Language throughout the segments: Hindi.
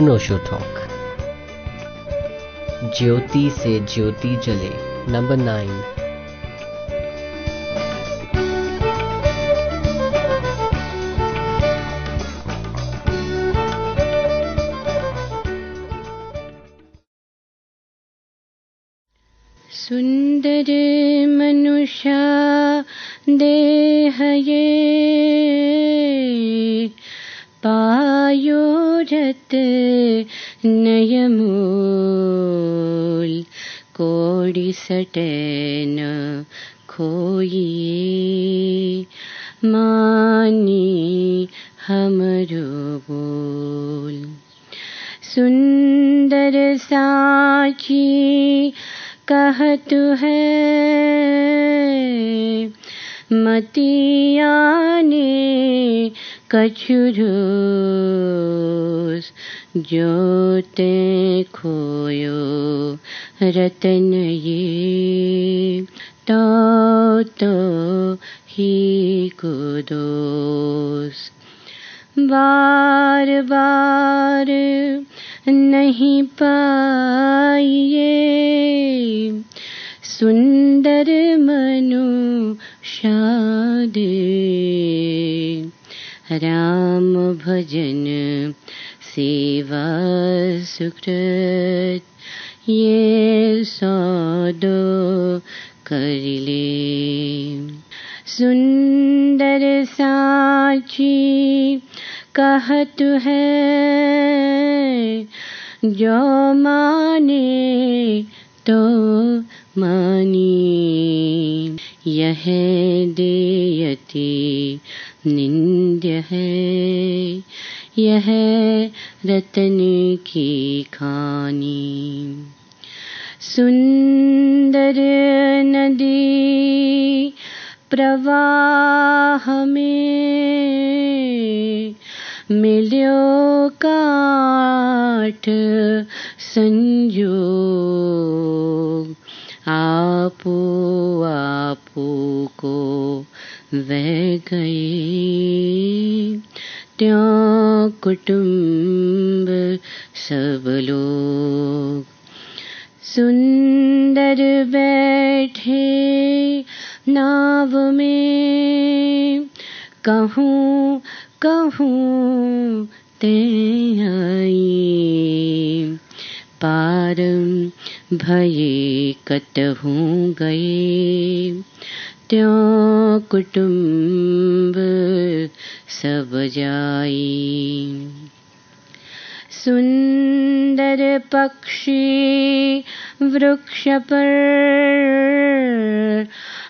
अनोशो टॉक। ज्योति से ज्योति जले नंबर नाइन। नयमूल कोडि सटन खोइए मानी हमरो बोल। सुंदर साची कहत है मतियाने कछुरोस जोते खोयो रतन ये तो तो ही कुदोस। बार बार नहीं पाइए सुंदर मनु शादे राम भजन सेवा सुकृत ये सौदो करिले सुंदर साची कहत है, जो माने तो मानी। यह देयति निंद्य है। यह रतन की खानी सुंदर नदी प्रवाह में मिल्यो काठ संजोग आपो आपो को वह गए त्यों कुटुंब सब लोग सुंदर बैठे नाव में कहूँ कहूँ ते आई पारम भये कतहूँ गए। त्यों कुटुंब सब जाई सुंदर पक्षी वृक्ष पर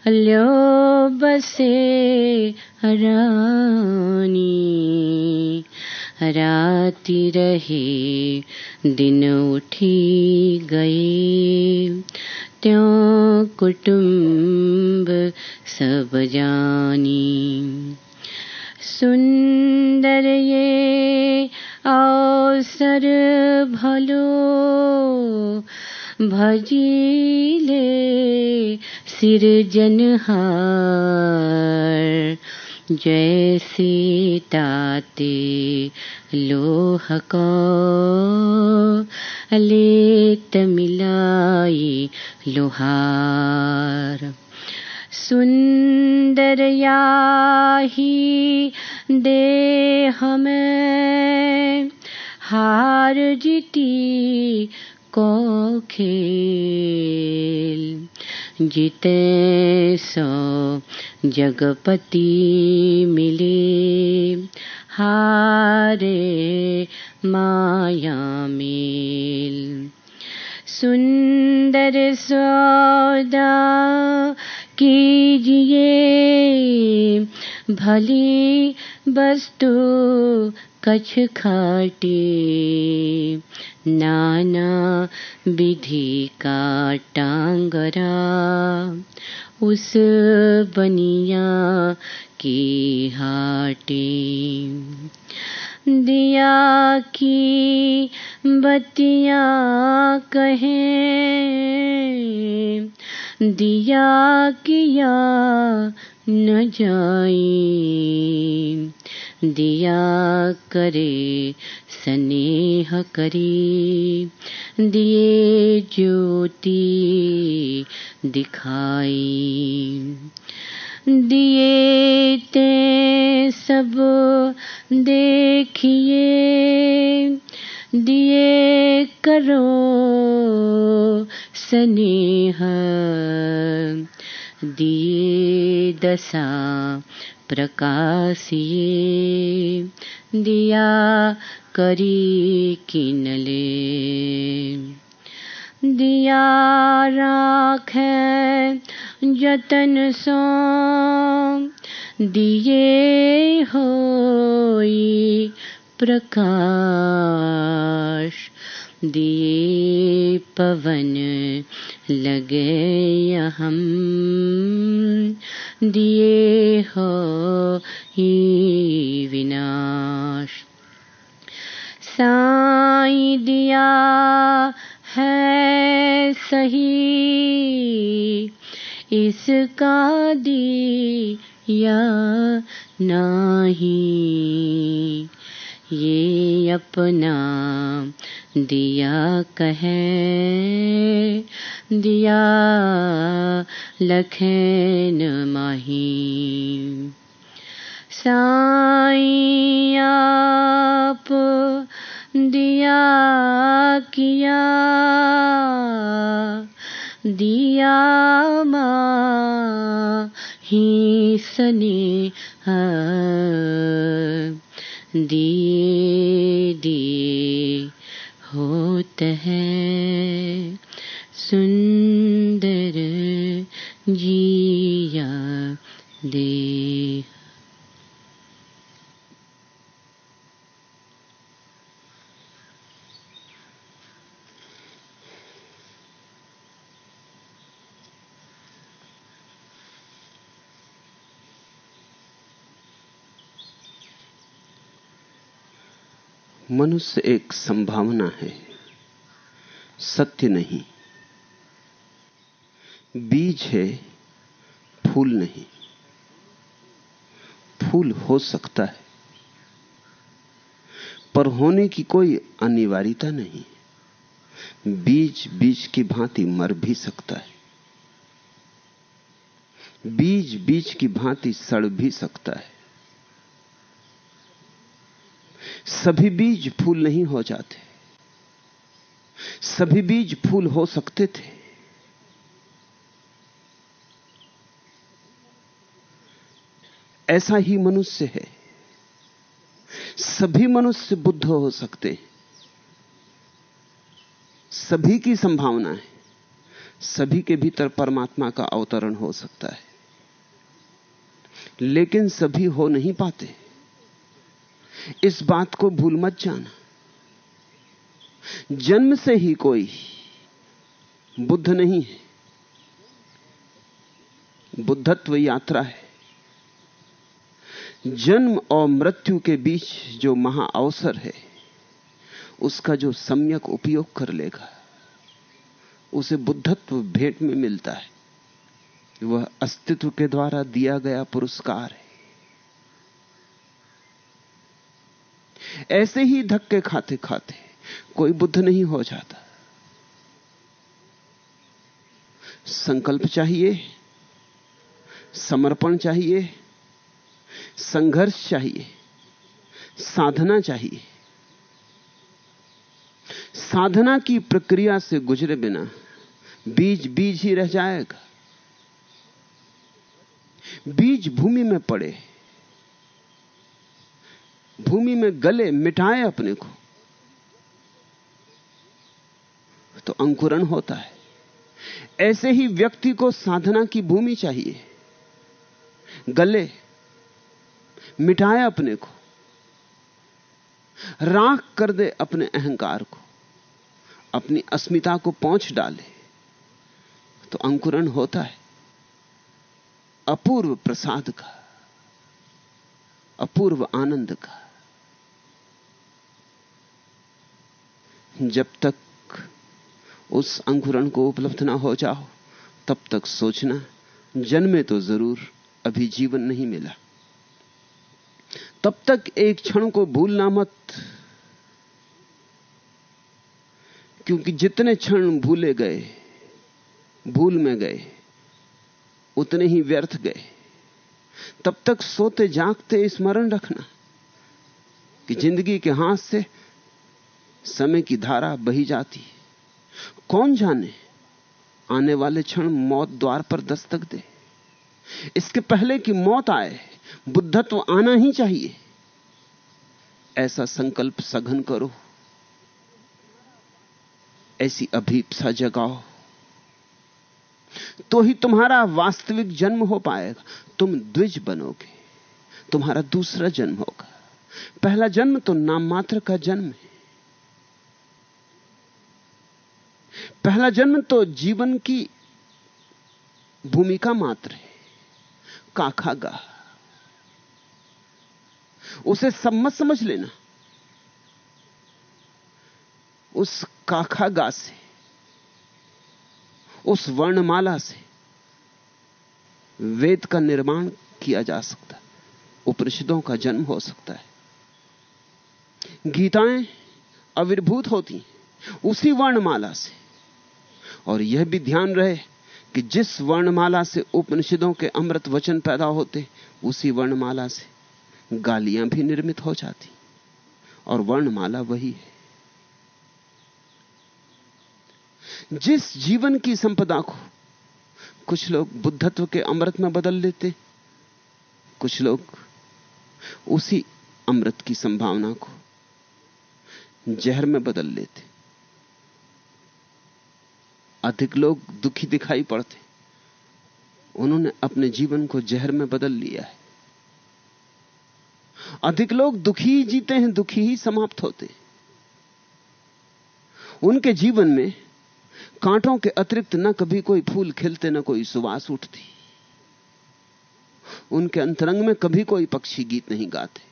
ल्यो बसे रानी। राति रहे, दिन उठी गए त्यों कुटुंब सब जानी। सुंदर ये अवसर भलो। भजीले सिरजनहार जैसे ताते लोह को। लेत मिलाई लोहार। सुंदर याही देह में। हार जीती को खेल, जीते सो जगपति मिले। हारे माया मेल, सुंदर सौदा कीजिए भली वस्तु कछ खाटे। नाना विधि का टांगरा उस बनिया की हाटे। दिया की बतिया कहे दिया किया न जाए। दिया करे स्नेह करी। दिए ज्योति दिखाई दिए ते सब देखिए। दिए करो स्नेह। दिए दशा प्रकाशिए दिया करी किनले। दिया राख जतन सो। दिए होई प्रकाश। दिए पवन लगे हम दिए हो ही विनाश। साई दिया है सही। इसका दिया नहीं। ये अपना दिया कहे दिया लखन माही। साई दिया किया दिया ही सने दिए दिए। होत है। सुंदर जिया दे मनुष्य एक संभावना है, सत्य नहीं। बीज है, फूल नहीं। फूल हो सकता है, पर होने की कोई अनिवार्यता नहीं। बीज बीज की भांति मर भी सकता है। बीज बीज की भांति सड़ भी सकता है। सभी बीज फूल नहीं हो जाते। सभी बीज फूल हो सकते थे। ऐसा ही मनुष्य है। सभी मनुष्य बुद्ध हो सकते सभी की संभावना है। सभी के भीतर परमात्मा का अवतरण हो सकता है। लेकिन सभी हो नहीं पाते। इस बात को भूल मत जाना। जन्म से ही कोई बुद्ध नहीं है। बुद्धत्व यात्रा है। जन्म और मृत्यु के बीच जो महा अवसर है, उसका जो सम्यक उपयोग कर लेगा, उसे बुद्धत्व भेंट में मिलता है। वह अस्तित्व के द्वारा दिया गया पुरस्कार है। ऐसे ही धक्के खाते खाते कोई बुद्ध नहीं हो जाता। संकल्प चाहिए, समर्पण चाहिए, संघर्ष चाहिए, साधना चाहिए। साधना की प्रक्रिया से गुजरे बिना बीज बीज ही रह जाएगा। बीज भूमि में पड़े भूमि में गले मिटाए अपने को तो अंकुरण होता है। ऐसे ही व्यक्ति को साधना की भूमि चाहिए। गले मिटाए अपने को, राख कर दे अपने अहंकार को, अपनी अस्मिता को पहुँच डाले तो अंकुरण होता है। अपूर्व प्रसाद का, अपूर्व आनंद का। जब तक उस अंकुरण को उपलब्ध ना हो जाओ, तब तक सोचना, जन्मे तो ज़रूर अभी जीवन नहीं मिला। तब तक एक क्षण को भूलना मत, क्योंकि जितने क्षण भूले गए, भूल में गए, उतने ही व्यर्थ गए। तब तक सोते जागते स्मरण रखना कि ज़िंदगी के हाथ से समय की धारा बही जाती कौन जाने? आने वाले क्षण मौत द्वार पर दस्तक दे। इसके पहले कि मौत आए, बुद्धत्व आना ही चाहिए। ऐसा संकल्प सघन करो। ऐसी अभीपसा जगाओ। तो ही तुम्हारा वास्तविक जन्म हो पाएगा। तुम द्विज बनोगे। तुम्हारा दूसरा जन्म होगा। पहला जन्म तो नाम मात्र का जन्म है। पहला जन्म तो जीवन की भूमिका मात्र है, काखागा। उसे सब मत समझ लेना। उस काखागा से, उस वर्णमाला से वेद का निर्माण किया जा सकता है, उपनिषदों का जन्म हो सकता है। गीताएँ अविर्भूत होती उसी वर्णमाला से। और यह भी ध्यान रहे कि जिस वर्णमाला से उपनिषदों के अमृत वचन पैदा होते, उसी वर्णमाला से गालियाँ भी निर्मित हो जाती। और वर्णमाला वही है। जिस जीवन की संपदा को कुछ लोग बुद्धत्व के अमृत में बदल लेते, कुछ लोग उसी अमृत की संभावना को जहर में बदल लेते। अधिक लोग दुखी दिखाई पड़ते। उन्होंने अपने जीवन को जहर में बदल लिया है। अधिक लोग दुखी ही जीते हैं, दुखी ही समाप्त होते उनके जीवन में कांटों के अतिरिक्त न कभी कोई फूल खिलते, न कोई सुवास उठती। उनके अंतरंग में कभी कोई पक्षी गीत नहीं गाते।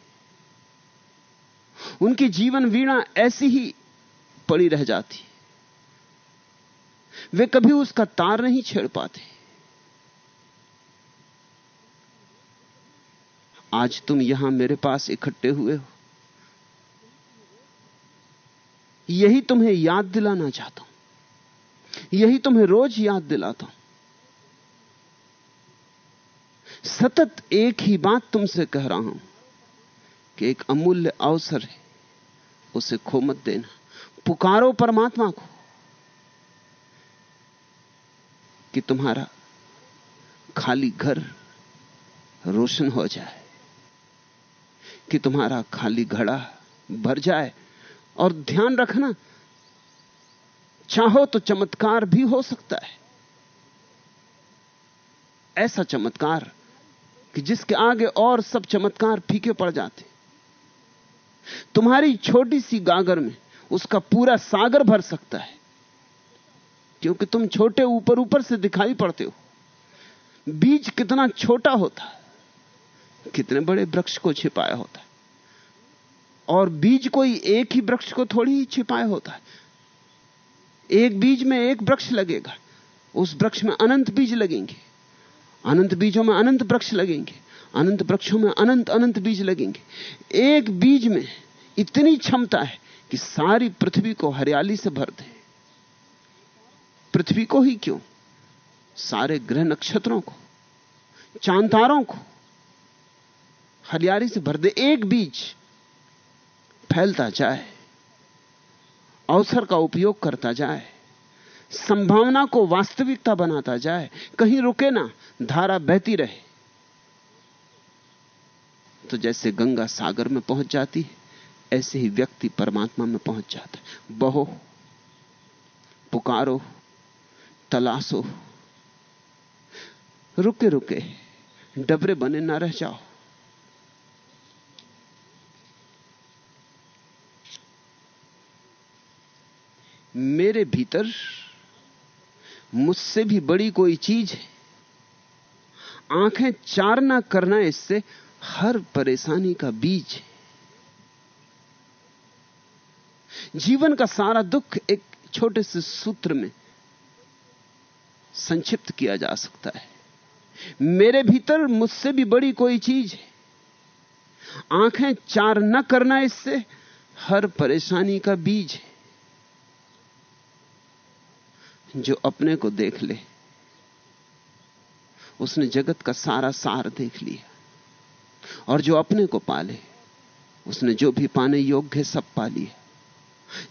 उनकी जीवन वीणा ऐसी ही पड़ी रह जाती। वे कभी उसका तार नहीं छेड़ पाते। आज तुम यहाँ मेरे पास इकट्ठे हुए हो। यही तुम्हें याद दिलाना चाहता हूँ। यही तुम्हें रोज याद दिलाता हूँ। सतत एक ही बात तुमसे कह रहा हूँ कि एक अमूल्य अवसर है, उसे खो मत देना। पुकारो परमात्मा को। कि तुम्हारा खाली घर रोशन हो जाए, कि तुम्हारा खाली घड़ा भर जाए, और ध्यान रखना, चाहो तो चमत्कार भी हो सकता है। ऐसा चमत्कार कि जिसके आगे और सब चमत्कार फीके पड़ जाते। तुम्हारी छोटी सी गागर में उसका पूरा सागर भर सकता है। क्योंकि तुम छोटे ऊपर ऊपर से दिखाई पड़ते हो। बीज कितना छोटा होता है, कितने बड़े वृक्ष को छिपाया होता है। और बीज कोई एक ही वृक्ष को थोड़ी ही छिपाया होता है। एक बीज में एक वृक्ष लगेगा, उस वृक्ष में अनंत बीज लगेंगे। अनंत बीजों में अनंत वृक्ष लगेंगे, अनंत वृक्षों में अनंत अनंत बीज लगेंगे। एक बीज में इतनी क्षमता है कि सारी पृथ्वी को हरियाली से भर दे। पृथ्वी को ही क्यों? सारे ग्रह नक्षत्रों को, चांतारों को, हरियाली से भर दे एक बीज, फैलता जाए, अवसर का उपयोग करता जाए, संभावना को वास्तविकता बनाता जाए, कहीं रुके ना, धारा बहती रहे। तो जैसे गंगा सागर में पहुँच जाती है, ऐसे ही व्यक्ति परमात्मा में पहुँच जाता है। बहो, पुकारो। तलाशो। रुके रुके। डबरे बने ना रह जाओ। मेरे भीतर मुझसे भी बड़ी कोई चीज़ है। आँखें चार ना करना इससे हर परेशानी का बीज है। जीवन का सारा दुख एक छोटे से सूत्र में संक्षिप्त किया जा सकता है। मेरे भीतर मुझसे भी बड़ी कोई चीज़ है। आँखें चार न करना इससे हर परेशानी का बीज है। जो अपने को देख ले, उसने जगत का सारा सार देख लिया। और जो अपने को पाले, उसने जो भी पाने योग्य सब पा लिया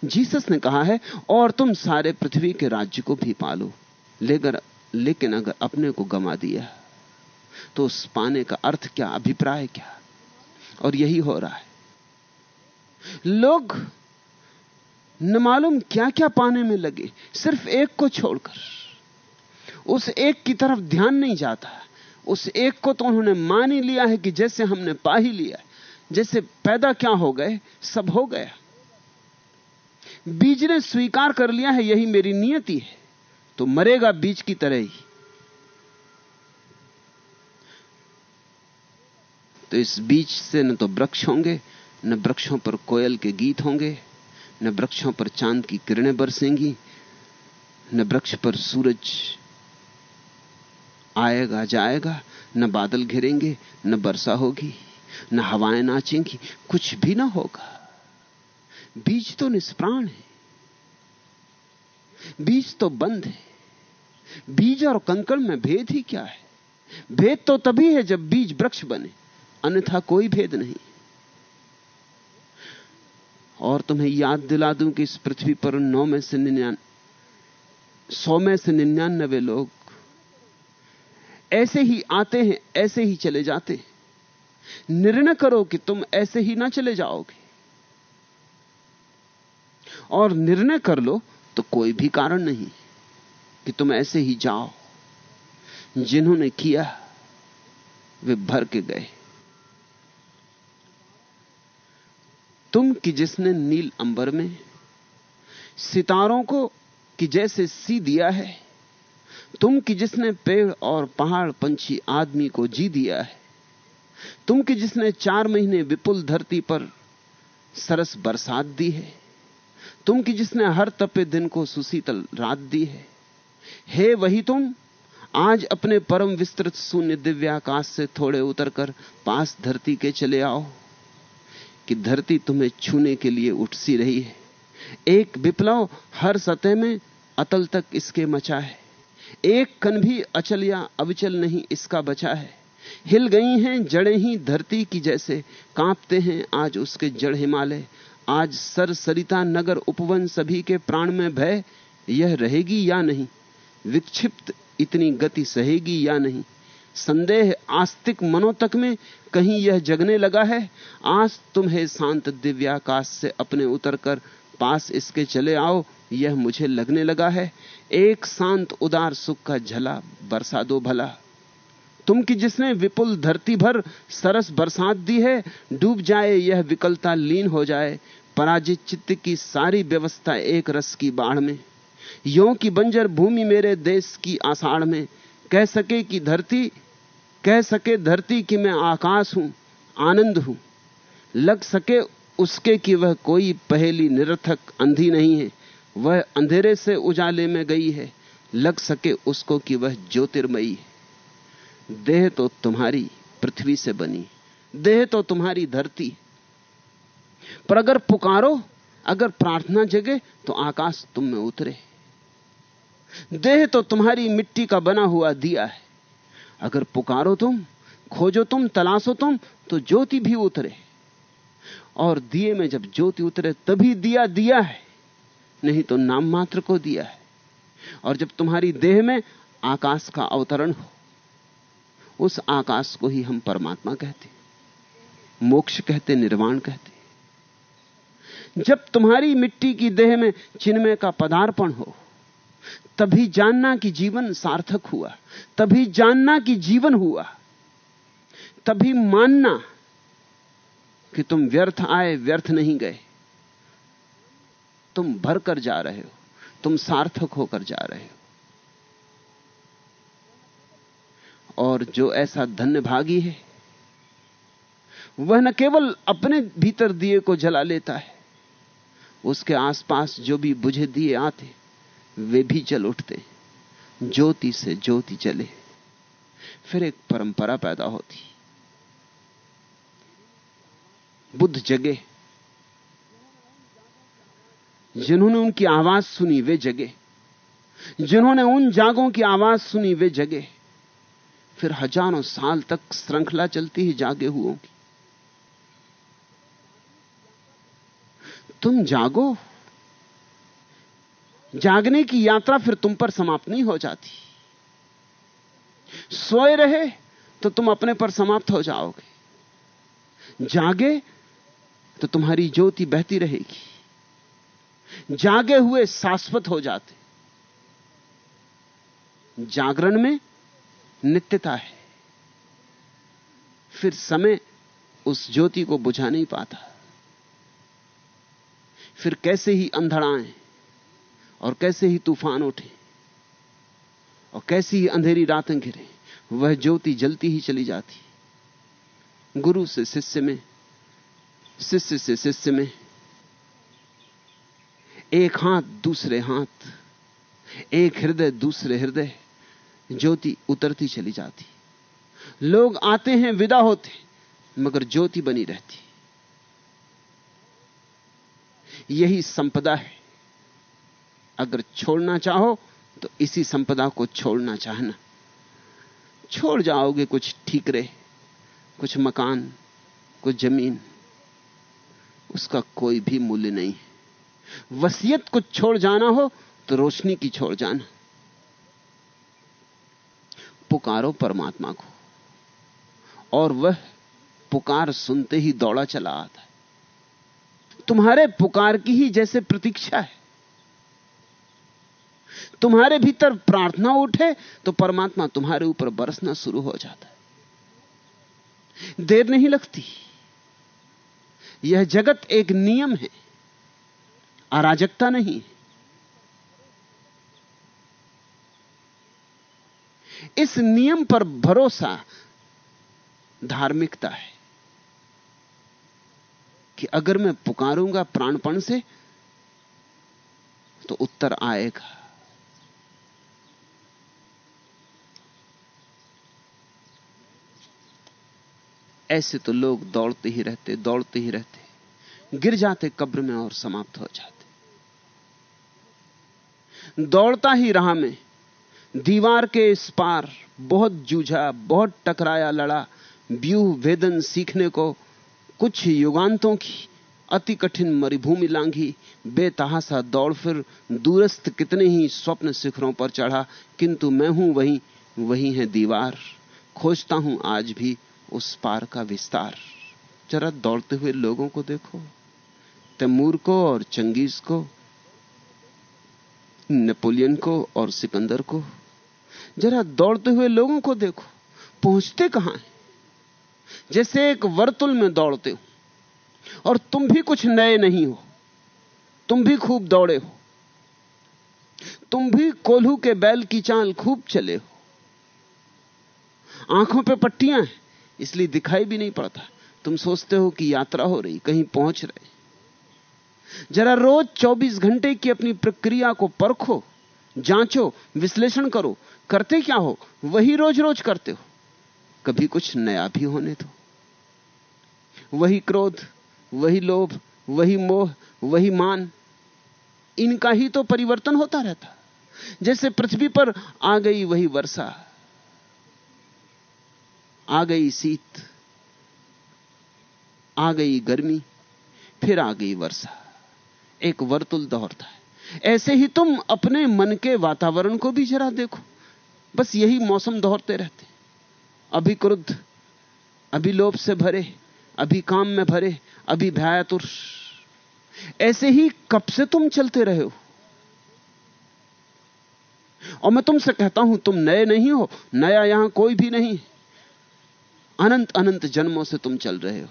जीसस ने कहा है, और तुम सारे पृथ्वी के राज्य को भी पालो। लेकर, लेकिन अगर अपने को गमा दिया तो उस पाने का अर्थ क्या, अभिप्राय क्या? और यही हो रहा है। लोग न मालूम क्या क्या पाने में लगे, सिर्फ़ एक को छोड़कर। उस एक की तरफ़ ध्यान नहीं जाता। उस एक को तो उन्होंने मान ही लिया है कि जैसे हमने पा ही लिया, जैसे पैदा क्या हो गए, सब हो गया। बीज ने स्वीकार कर लिया है, यही मेरी नियति है। तो मरेगा बीज की तरह ही। तो इस बीज से न तो वृक्ष होंगे, न वृक्षों पर कोयल के गीत होंगे, न वृक्षों पर चाँद की किरणें बरसेंगी, न वृक्ष पर सूरज आएगा जाएगा, न बादल घिरेंगे, न वर्षा होगी, न हवाएँ नाचेंगी, कुछ भी ना होगा। बीज तो निष्प्राण है। बीज तो बंद है। बीज और कंकड़ में भेद ही क्या है? भेद तो तभी है जब बीज वृक्ष बने, अन्यथा कोई भेद नहीं। और तुम्हें याद दिला दूँ कि इस पृथ्वी पर नौ में से निन्यान, सौ में से निन्यानबे लोग ऐसे ही आते हैं, ऐसे ही चले जाते हैं। निर्णय करो कि तुम ऐसे ही ना चले जाओगे। और निर्णय कर लो तो कोई भी कारण नहीं। कि तुम ऐसे ही जाओ, जिन्होंने किया, वे भर के गए। तुम कि जिसने नील अंबर में, सितारों को कि जैसे सी दिया है, तुम कि जिसने पेड़ और पहाड़ पंछी आदमी को जी दिया है, तुम कि जिसने चार महीने विपुल धरती पर सरस बरसात दी है, तुम कि जिसने हर तपे दिन को सुशीतल रात दी है हे वही तुम, आज अपने परम विस्तृत शून्य दिव्याकाश से थोड़े उतरकर पास धरती के चले आओ, कि धरती तुम्हें छूने के लिए उठसी रही है। एक विप्लव हर सतह में अतल तक इसके मचा है। एक कन भी अचल या अविचल नहीं इसका बचा है। हिल गई हैं जड़ें ही धरती की जैसे, कांपते हैं आज उसके जड़ हिमालय। आज सर सरिता नगर उपवन सभी के प्राण में भय, यह रहेगी या नहीं? विक्षिप्त इतनी गति सहेगी या नहीं? संदेह आस्तिक मनो तक में कहीं यह जगने लगा है? आज तुम्हें शांत दिव्याकाश से अपने उतरकर पास इसके चले आओ, यह मुझे लगने लगा है। एक शांत उदार सुख का झला बरसा दो भला। तुम कि जिसने विपुल धरती भर सरस बरसात दी है, डूब जाए यह विकलता लीन हो जाए, पराजित चित्त की सारी व्यवस्था एक रस की बाढ़ में। यो की बंजर भूमि मेरे देश की आषाढ़ में। कह सके कि धरती, कह सके धरती कि मैं आकाश हूँ, आनंद हूँ। लग सके उसके कि वह कोई पहली निरर्थक अंधी नहीं है, वह अंधेरे से उजाले में गई है। लग सके उसको कि वह ज्योतिर्मयी है। देह तो तुम्हारी पृथ्वी से बनी, देह तो तुम्हारी धरती। पर अगर पुकारो, अगर प्रार्थना जगे तो आकाश तुम में उतरे। देह तो तुम्हारी मिट्टी का बना हुआ दिया है। अगर पुकारो तुम, खोजो तुम, तलाशो तुम तो ज्योति भी उतरे। और दिए में जब ज्योति उतरे, तभी दिया दिया है। नहीं तो नाम मात्र को दिया है। और जब तुम्हारी देह में आकाश का अवतरण हो, उस आकाश को ही हम परमात्मा कहते मोक्ष कहते, निर्वाण कहते जब तुम्हारी मिट्टी की देह में चिन्मय का पदार्पण हो तभी जानना कि जीवन सार्थक हुआ, तभी जानना कि जीवन हुआ, तभी मानना कि तुम व्यर्थ आए, व्यर्थ नहीं गए। तुम भर कर जा रहे हो, तुम सार्थक होकर जा रहे हो। और जो ऐसा धन्य भागी है, वह न केवल अपने भीतर दिए को जला लेता है, उसके आसपास जो भी बुझे दिए आते वे भी जल उठते ज्योति से ज्योति चले फिर एक परंपरा पैदा होती। बुद्ध जगे। जिन्होंने उनकी आवाज़ सुनी, वे जगे। जिन्होंने उन जागों की आवाज़ सुनी, वे जगे। फिर हज़ारों साल तक श्रृंखला चलती ही जागे हुओं की। तुम जागो। जागने की यात्रा फिर तुम पर समाप्त नहीं हो जाती। सोए रहे तो तुम अपने पर समाप्त हो जाओगे। जागे तो तुम्हारी ज्योति बहती रहेगी। जागे हुए शाश्वत हो जाते। जागरण में नित्यता है। फिर समय उस ज्योति को बुझा नहीं पाता। फिर कैसे ही अंधड़ाएँ और कैसे ही तूफ़ान उठे और कैसी ही अंधेरी रातें घिरे, वह ज्योति जलती ही चली जाती। गुरु से शिष्य में, शिष्य से शिष्य में, एक हाथ दूसरे हाथ, एक हृदय दूसरे हृदय, ज्योति उतरती चली जाती। लोग आते हैं, विदा होते, मगर ज्योति बनी रहती। यही संपदा है। अगर छोड़ना चाहो तो इसी संपदा को छोड़ना चाहना। छोड़ जाओगे, कुछ ठीकरे, कुछ मकान, कुछ ज़मीन, उसका कोई भी मूल्य नहीं। है वसीयत कुछ छोड़ जाना हो तो रोशनी की छोड़ जाना। पुकारो परमात्मा को। और वह पुकार सुनते ही दौड़ा चला आता है। तुम्हारे पुकार की ही जैसे प्रतीक्षा है। तुम्हारे भीतर प्रार्थना उठे तो परमात्मा तुम्हारे ऊपर बरसना शुरू हो जाता है। देर नहीं लगती। यह जगत एक नियम है। अराजकता नहीं इस नियम पर भरोसा धार्मिकता है कि अगर मैं पुकारूँगा प्राणपण से तो उत्तर आएगा। ऐसे तो लोग दौड़ते ही रहते, दौड़ते ही रहते गिर जाते, कब्र में और समाप्त हो जाते दौड़ता ही रहा मैं। दीवार के इस पार बहुत जूझा, बहुत टकराया, लड़ा। व्यूह वेदन सीखने को कुछ युगांतों की अति कठिन मरुभूमि लांघी। बेतहासा दौड़ फिर दूरस्थ कितने ही स्वप्न शिखरों पर चढ़ा, किंतु मैं हूँ वही वही है दीवार। खोजता हूँ आज भी उस पार का विस्तार। जरा दौड़ते हुए लोगों को देखो, तैमूर को और चंगेज को, नेपोलियन को और सिकंदर को। जरा दौड़ते हुए लोगों को देखो, पहुँचते कहाँ हैं? जैसे एक वर्तुल में दौड़ते हो, और तुम भी कुछ नए नहीं हो, तुम भी खूब दौड़े हो, तुम भी कोल्हू के बैल की चाल खूब चले हो। आँखों पे पट्टियाँ हैं इसलिए दिखाई भी नहीं पड़ता। तुम सोचते हो कि यात्रा हो रही, कहीं पहुँच रहे। जरा रोज 24 घंटे की अपनी प्रक्रिया को परखो, जांचो, विश्लेषण करो, करते क्या हो? वही रोज रोज करते हो। कभी कुछ नया भी होने दो। वही क्रोध, वही लोभ, वही मोह, वही मान, इनका ही तो परिवर्तन होता रहता। जैसे पृथ्वी पर आ गई वही वर्षा। आ गई शीत, आ गई गर्मी, फिर आ गई वर्षा। एक वर्तुल दोहरता है। ऐसे ही तुम अपने मन के वातावरण को भी जरा देखो। बस यही मौसम दोहरते रहते अभी क्रुद्ध, अभी लोभ से भरे, अभी काम में भरे, अभी भयातुर। ऐसे ही कब से तुम चलते रहे हो? और मैं तुमसे कहता हूँ, तुम नए नहीं हो, नया यहाँ कोई भी नहीं है। अनंत अनंत जन्मों से तुम चल रहे हो।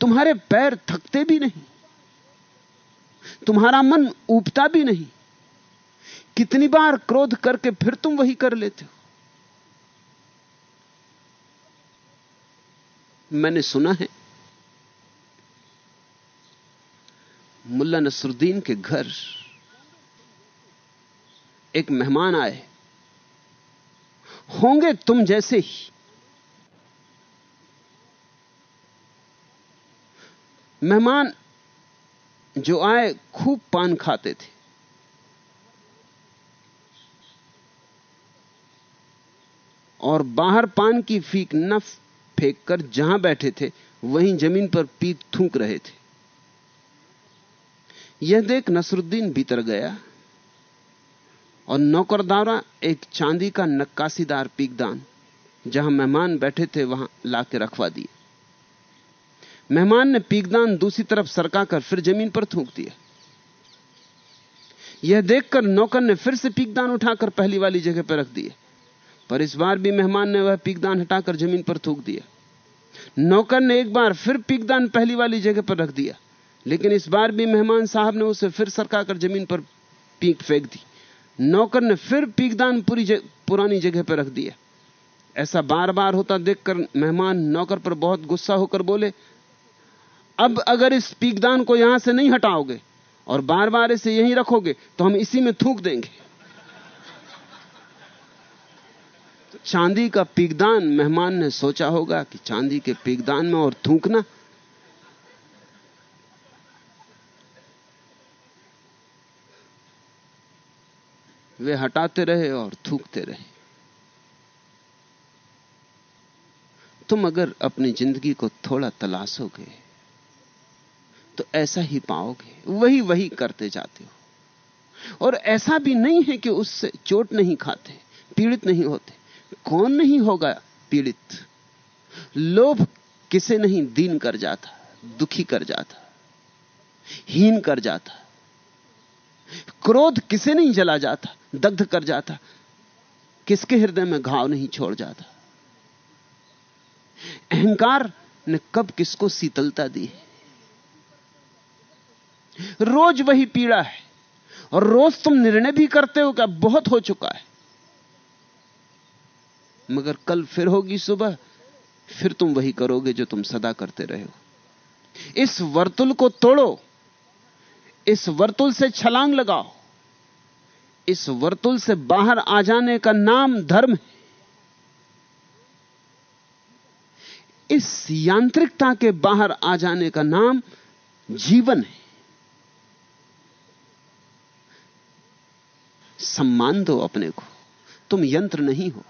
तुम्हारे पैर थकते भी नहीं। तुम्हारा मन ऊबता भी नहीं। कितनी बार क्रोध करके फिर तुम वही कर लेते हो। मैंने सुना है, मुल्ला नसरुद्दीन के घर एक मेहमान आए। होंगे तुम जैसे ही। मेहमान जो आए खूब पान खाते थे। और बाहर पान की फीक न फेंक कर जहाँ बैठे थे, वहीं ज़मीन पर पीत थूक रहे थे। यह देख नसरुद्दीन भीतर गया और नौकरदारा एक चांदी का नक्काशीदार पीकदान, जहाँ मेहमान बैठे थे, वहाँ लाके रखवा दिया मेहमान ने पीकदान दूसरी तरफ़ सरका कर फिर ज़मीन पर थूक दिया यह देखकर नौकर ने फिर से पीकदान उठाकर पहली वाली जगह पर रख दिया पर इस बार भी मेहमान ने वह पीकदान हटाकर ज़मीन पर थूक दिया। नौकर ने एक बार फिर पीकदान पहली वाली जगह पर रख दिया। लेकिन इस बार भी मेहमान साहब ने उसे फिर सरकाकर ज़मीन पर पीक फेंक दी। नौकर ने फिर पीकदान पूरी जग, पुरानी जगह पर रख दिया। ऐसा बार बार होता देखकर मेहमान नौकर पर बहुत गुस्सा होकर बोले अब अगर इस पीकदान को यहाँ से नहीं हटाओगे और बार बार इसे यहीं रखोगे तो हम इसी में थूक देंगे। तो चांदी का पीकदान, मेहमान ने सोचा होगा कि चांदी के पीकदान में और थूकना। वे हटाते रहे और थूकते रहे। तुम अगर अपनी ज़िंदगी को थोड़ा तलाशोगे तो ऐसा ही पाओगे। वही वही करते जाते हो। और ऐसा भी नहीं है कि उससे चोट नहीं खाते, पीड़ित नहीं होते। कौन नहीं होगा पीड़ित? लोभ किसे नहीं दीन कर जाता, दुखी कर जाता, हीन कर जाता। क्रोध किसे नहीं जला जाता, दग्ध कर जाता। किसके हृदय में घाव नहीं छोड़ जाता। अहंकार ने कब किसको शीतलता दी है? रोज वही पीड़ा है। और रोज तुम निर्णय भी करते हो कि अब बहुत हो चुका है। मगर कल फिर होगी सुबह, फिर तुम वही करोगे जो तुम सदा करते रहे हो। इस वर्तुल को तोड़ो, इस वर्तुल से छलांग लगाओ, इस वर्तुल से बाहर आ जाने का नाम धर्म है। इस यांत्रिकता के बाहर आ जाने का नाम जीवन है। सम्मान दो अपने को। तुम यंत्र नहीं हो।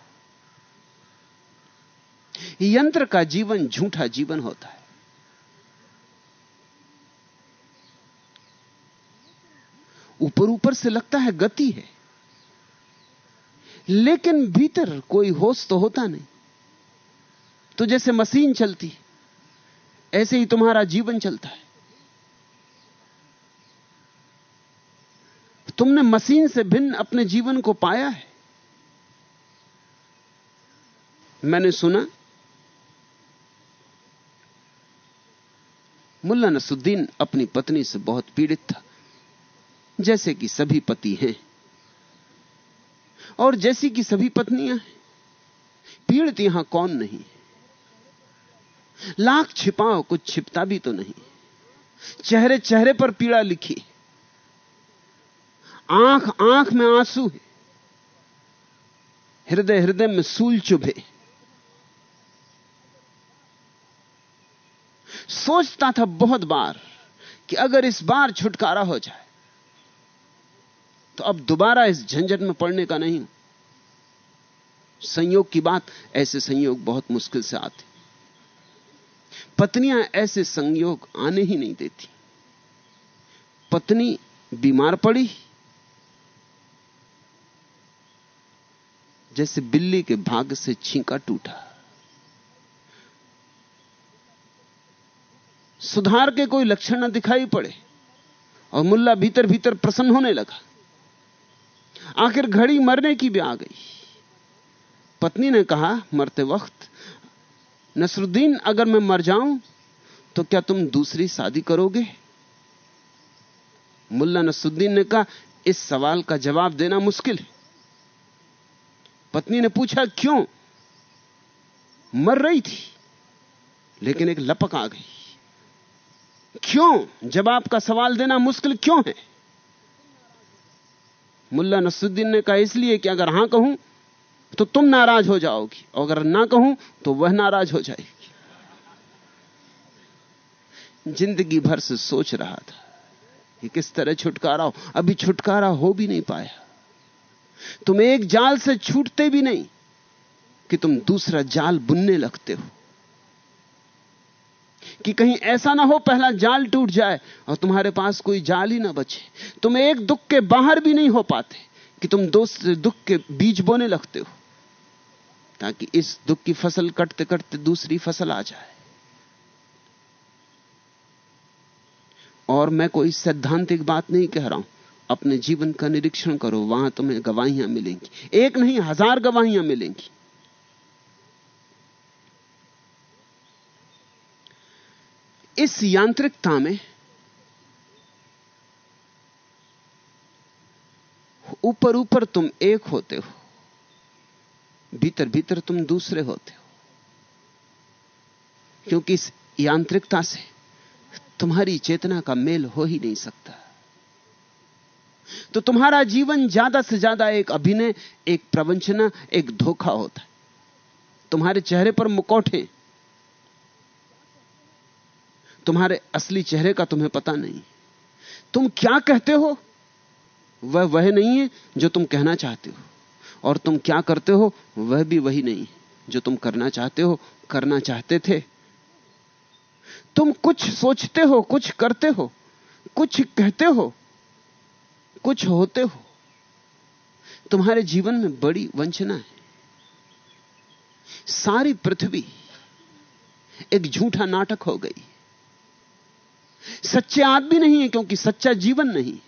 यंत्र का जीवन झूठा जीवन होता है। ऊपर ऊपर से लगता है गति है। लेकिन भीतर कोई होश तो होता नहीं। तो जैसे मशीन चलती, ऐसे ही तुम्हारा जीवन चलता है। तुमने मशीन से भिन्न अपने जीवन को पाया है? मैंने सुना, मुल्ला नसुद्दीन अपनी पत्नी से बहुत पीड़ित था। जैसे कि सभी पति हैं और जैसी कि सभी पत्नियाँ हैं, पीड़ित यहाँ कौन नहीं लाख छिपाओ, कुछ छिपता भी तो नहीं। चेहरे चेहरे पर पीड़ा लिखी। आँख आँख में आँसू है। हृदय हृदय में सूल चुभे। सोचता था बहुत बार कि अगर इस बार छुटकारा हो जाए तो अब दोबारा इस झंझट में पड़ने का नहीं। संयोग की बात, ऐसे संयोग बहुत मुश्किल से आते। पत्नियाँ ऐसे संयोग आने ही नहीं देती। पत्नी बीमार पड़ी जैसे बिल्ली के भाग से छींका टूटा। सुधार के कोई लक्षण न दिखाई पड़े और मुल्ला भीतर भीतर प्रसन्न होने लगा। आखिर घड़ी मरने की भी आ गई। पत्नी ने कहा, मरते वक्त नसरुद्दीन, अगर मैं मर जाऊँ तो क्या तुम दूसरी शादी करोगे? मुल्ला नसरुद्दीन ने कहा, इस सवाल का जवाब देना मुश्किल है। पत्नी ने पूछा, क्यों? मर रही थी, लेकिन एक लपक आ गई। क्यों? जवाब का सवाल देना मुश्किल क्यों है? मुल्ला नसरुद्दीन ने कहा, इसलिए कि अगर हाँ कहूँ तो तुम नाराज़ हो जाओगी, और अगर ना कहूँ तो वह नाराज़ हो जाएगी। ज़िंदगी भर से सोच रहा था कि किस तरह छुटकारा हो। अभी छुटकारा हो भी नहीं पाया। तुम एक जाल से छूटते भी नहीं कि तुम दूसरा जाल बुनने लगते हो। कि कहीं ऐसा ना हो पहला जाल टूट जाए और तुम्हारे पास कोई जाल ही ना बचे। तुम एक दुख के बाहर भी नहीं हो पाते कि तुम दूसरे दुख के बीज बोने लगते हो। ताकि इस दुख की फ़सल कटते कटते दूसरी फ़सल आ जाए। और मैं कोई सैद्धांतिक बात नहीं कह रहा हूँ। अपने जीवन का निरीक्षण करो, वहाँ तुम्हें गवाहियाँ मिलेंगी। एक नहीं, हज़ार गवाहियाँ मिलेंगी। इस यांत्रिकता में ऊपर ऊपर तुम एक होते हो, भीतर भीतर तुम दूसरे होते हो। क्योंकि इस यांत्रिकता से तुम्हारी चेतना का मेल हो ही नहीं सकता। तो तुम्हारा जीवन ज़्यादा से ज़्यादा एक अभिनय, एक प्रवंचना, एक धोखा होता है। तुम्हारे चेहरे पर मुकौटे तुम्हारे असली चेहरे का तुम्हें पता नहीं। तुम क्या कहते हो? वह वह नहीं है जो तुम कहना चाहते हो। और तुम क्या करते हो? वह भी वही नहीं जो तुम करना चाहते हो, करना चाहते थे। तुम कुछ सोचते हो, कुछ करते हो, कुछ कहते हो कुछ होते हो, तुम्हारे जीवन में बड़ी वंचना है। सारी पृथ्वी एक झूठा नाटक हो गई। सच्चे आदमी नहीं है क्योंकि सच्चा जीवन नहीं।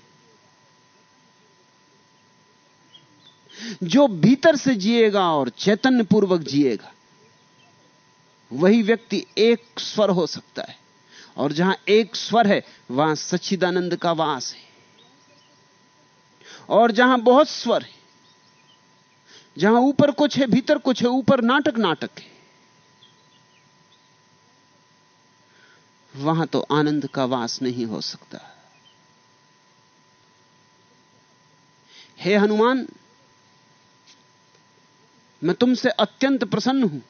जो भीतर से जिएगा और चैतन्य पूर्वक जिएगा, वही व्यक्ति एक स्वर हो सकता है। और जहाँ एक स्वर है, वहाँ सच्चिदानंद का वास है। और जहाँ बहुत स्वर है, जहाँ ऊपर कुछ है, भीतर कुछ है, ऊपर नाटक नाटक है, वहाँ तो आनंद का वास नहीं हो सकता। हे हनुमान, मैं तुमसे अत्यंत प्रसन्न हूँ।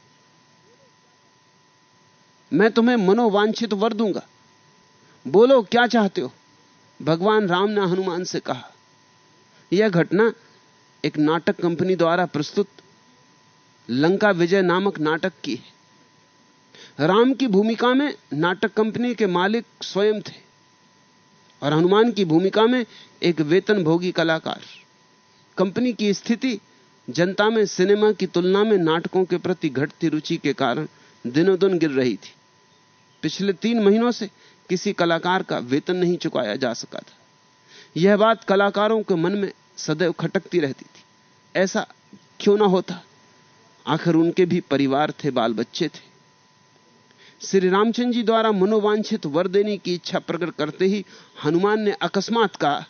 मैं तुम्हें मनोवांछित वर दूँगा। बोलो, क्या चाहते हो? भगवान राम ने हनुमान से कहा। यह घटना एक नाटक कंपनी द्वारा प्रस्तुत लंका विजय नामक नाटक की है। राम की भूमिका में नाटक कंपनी के मालिक स्वयं थे और हनुमान की भूमिका में एक वेतन भोगी कलाकार। कंपनी की स्थिति, जनता में सिनेमा की तुलना में नाटकों के प्रति घटती रुचि के कारण दिनों दिन गिर रही थी। पिछले तीन महीनों से किसी कलाकार का वेतन नहीं चुकाया जा सका था। यह बात कलाकारों के मन में सदैव खटकती रहती थी। ऐसा क्यों ना होता? आखिर उनके भी परिवार थे बाल बच्चे थे। श्री रामचंद्र जी द्वारा मनोवांछित वर देने की इच्छा प्रकट करते ही हनुमान ने अकस्मात कहा,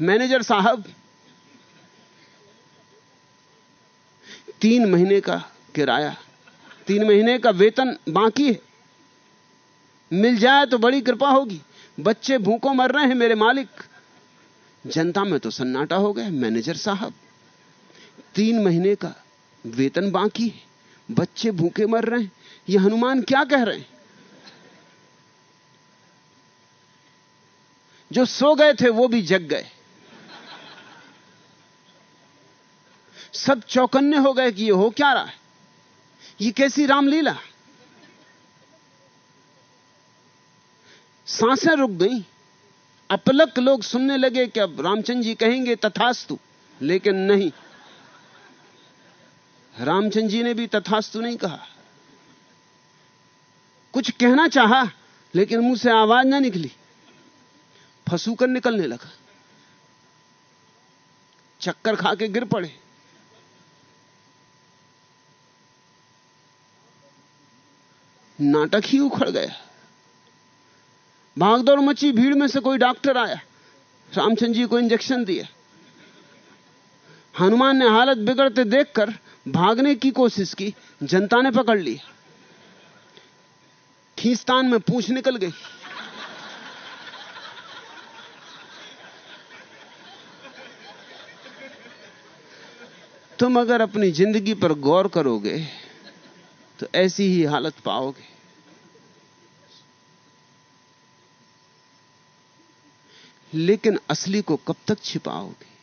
मैनेजर साहब, तीन महीने का किराया, तीन महीने का वेतन बाकी है। मिल जाए तो बड़ी कृपा होगी। बच्चे भूखों मर रहे हैं मेरे मालिक। जनता में तो सन्नाटा हो गया, मैनेजर साहब। तीन महीने का वेतन बाकी है, बच्चे भूखे मर रहे हैं, ये हनुमान क्या कह रहे हैं? जो सो गए थे, वो भी जग गए। सब चौकन्ने हो गए कि ये हो क्या रहा है? ये कैसी रामलीला? साँसें रुक गई। अपलक लोग सुनने लगे कि अब रामचंद्र जी कहेंगे तथास्तु, लेकिन नहीं। रामचंद्र जी ने भी तथास्तु नहीं कहा। कुछ कहना चाहा, लेकिन मुँह से आवाज़ ना निकली। फंसूकर निकलने लगा। चक्कर खा के गिर पड़े। नाटक ही उखड़ गया। भागदौड़ मची, भीड़ में से कोई डॉक्टर आया। रामचंद्र जी को इंजेक्शन दिया हनुमान ने हालत बिगड़ते देखकर भागने की कोशिश की, जनता ने पकड़ ली। खींचतान में पूछ निकल गई। तुम अगर अपनी ज़िंदगी पर गौर करोगे तो ऐसी ही हालत पाओगे। लेकिन असली को कब तक छिपाओगे?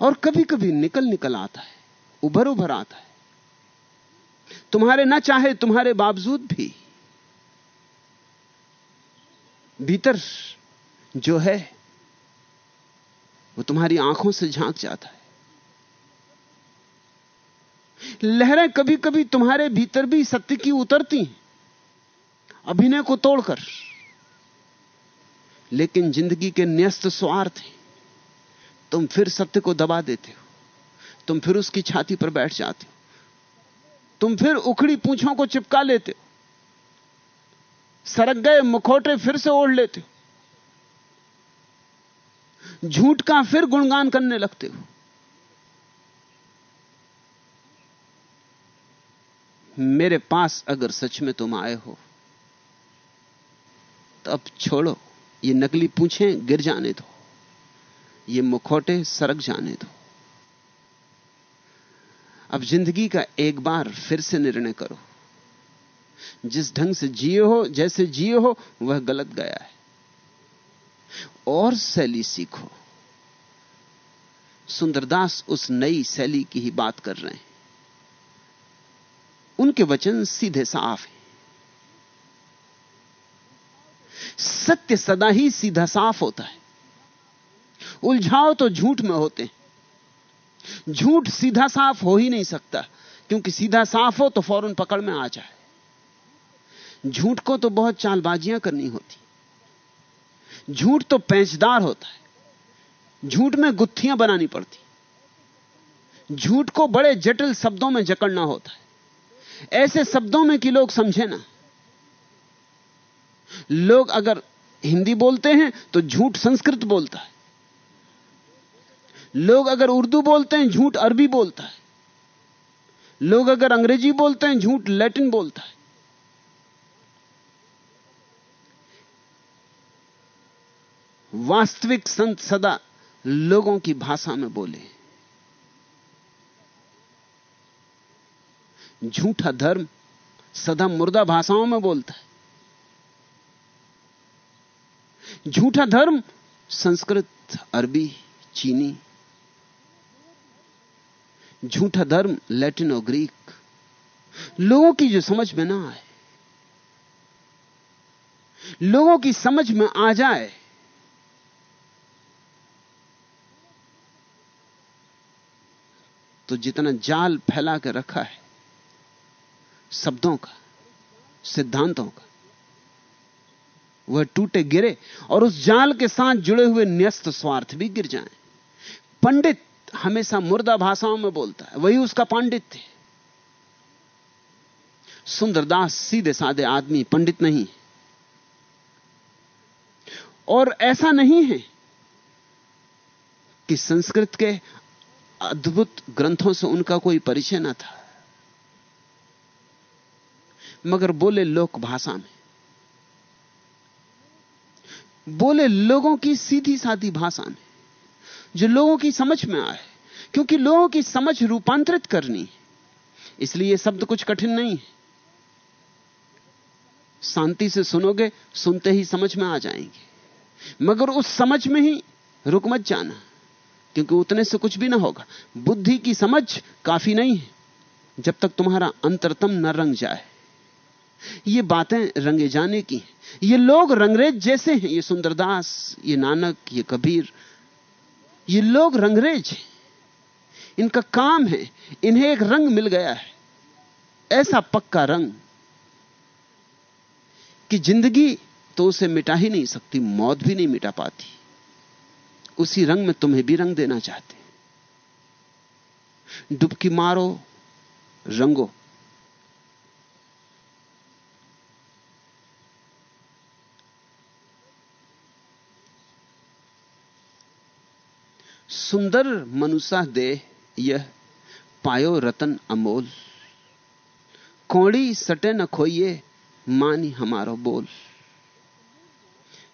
और कभी कभी निकल निकल आता है, उभर उभर आता है। तुम्हारे ना चाहे तुम्हारे बावजूद भी, भीतर जो है, वो तुम्हारी आँखों से झाँक जाता है। लहरें कभी कभी तुम्हारे भीतर भी सत्य की उतरती हैं, अभिनय को तोड़कर। लेकिन ज़िंदगी के न्यस्त स्वार्थ हैं। तुम फिर सत्य को दबा देते हो। तुम फिर उसकी छाती पर बैठ जाते हो। तुम फिर उखड़ी पूछों को चिपका लेते हो। सरक गए मुखोटे फिर से ओढ़ लेते हो। झूठ का फिर गुणगान करने लगते हो। मेरे पास अगर सच में तुम आए हो तो अब छोड़ो। ये नकली पूछें, गिर जाने दो। ये मुखौटे, सरक जाने दो। अब ज़िंदगी का एक बार फिर से निर्णय करो। जिस ढंग से जिए हो, जैसे जिए हो, वह गलत गया है। और शैली सीखो। सुंदरदास उस नई शैली की ही बात कर रहे हैं। उनके वचन सीधे साफ़ हैं। सत्य सदा ही सीधा साफ़ होता है। उलझाओ तो झूठ में होते झूठ सीधा साफ़ हो ही नहीं सकता, क्योंकि सीधा साफ़ हो तो फ़ौरन पकड़ में आ जाए। झूठ को तो बहुत चालबाजियाँ करनी होती। झूठ तो पैंचदार होता है। झूठ में गुत्थियाँ बनानी पड़ती। झूठ को बड़े जटिल शब्दों में जकड़ना होता है। ऐसे शब्दों में कि लोग समझे ना। लोग अगर हिंदी बोलते हैं तो झूठ संस्कृत बोलता है। लोग अगर उर्दू बोलते हैं, झूठ अरबी बोलता है। लोग अगर अंग्रेज़ी बोलते हैं, झूठ लैटिन बोलता है। वास्तविक संत सदा लोगों की भाषा में बोले। झूठा धर्म सदा मुर्दा भाषाओं में बोलता है। झूठा धर्म, संस्कृत, अरबी, चीनी। झूठा धर्म, लैटिन और ग्रीक। लोगों की जो समझ में ना आए, लोगों की समझ में आ जाए तो जितना जाल फैला के रखा है, शब्दों का, सिद्धांतों का वह टूटे, गिरे और उस जाल के साथ जुड़े हुए न्यस्त स्वार्थ भी गिर जाएँ। पंडित हमेशा मुर्दा भाषाओं में बोलता है, वही उसका पांडित्य है। सुंदरदास सीधे साधे आदमी, पंडित नहीं और ऐसा नहीं है कि संस्कृत के अद्भुत ग्रंथों से उनका कोई परिचय ना था, मगर बोले लोक भाषा में। बोले, लोगों की सीधी साधी भाषा में जो लोगों की समझ में आए, क्योंकि लोगों की समझ रूपांतरित करनी इसलिए यह शब्द कुछ कठिन नहीं है। शांति से सुनोगे, सुनते ही समझ में आ जाएँगे। मगर उस समझ में ही रुक मत जाना, क्योंकि उतने से कुछ भी ना होगा। बुद्धि की समझ काफ़ी नहीं है, जब तक तुम्हारा अंतरतम न रंग जाए। ये बातें रंगे जाने की। ये लोग रंगरेज जैसे हैं, ये सुंदरदास, ये नानक, ये कबीर। ये लोग रंगरेज इनका काम है, इन्हें एक रंग मिल गया है। ऐसा पक्का रंग कि ज़िंदगी तो उसे मिटा ही नहीं सकती, मौत भी नहीं मिटा पाती। उसी रंग में तुम्हें भी रंग देना चाहते डुबकी मारो, रंगो। सुंदर मनुषा दे यह पायो रतन अमोल। कोड़ी सटे न खोइए, मानी हमारो बोल।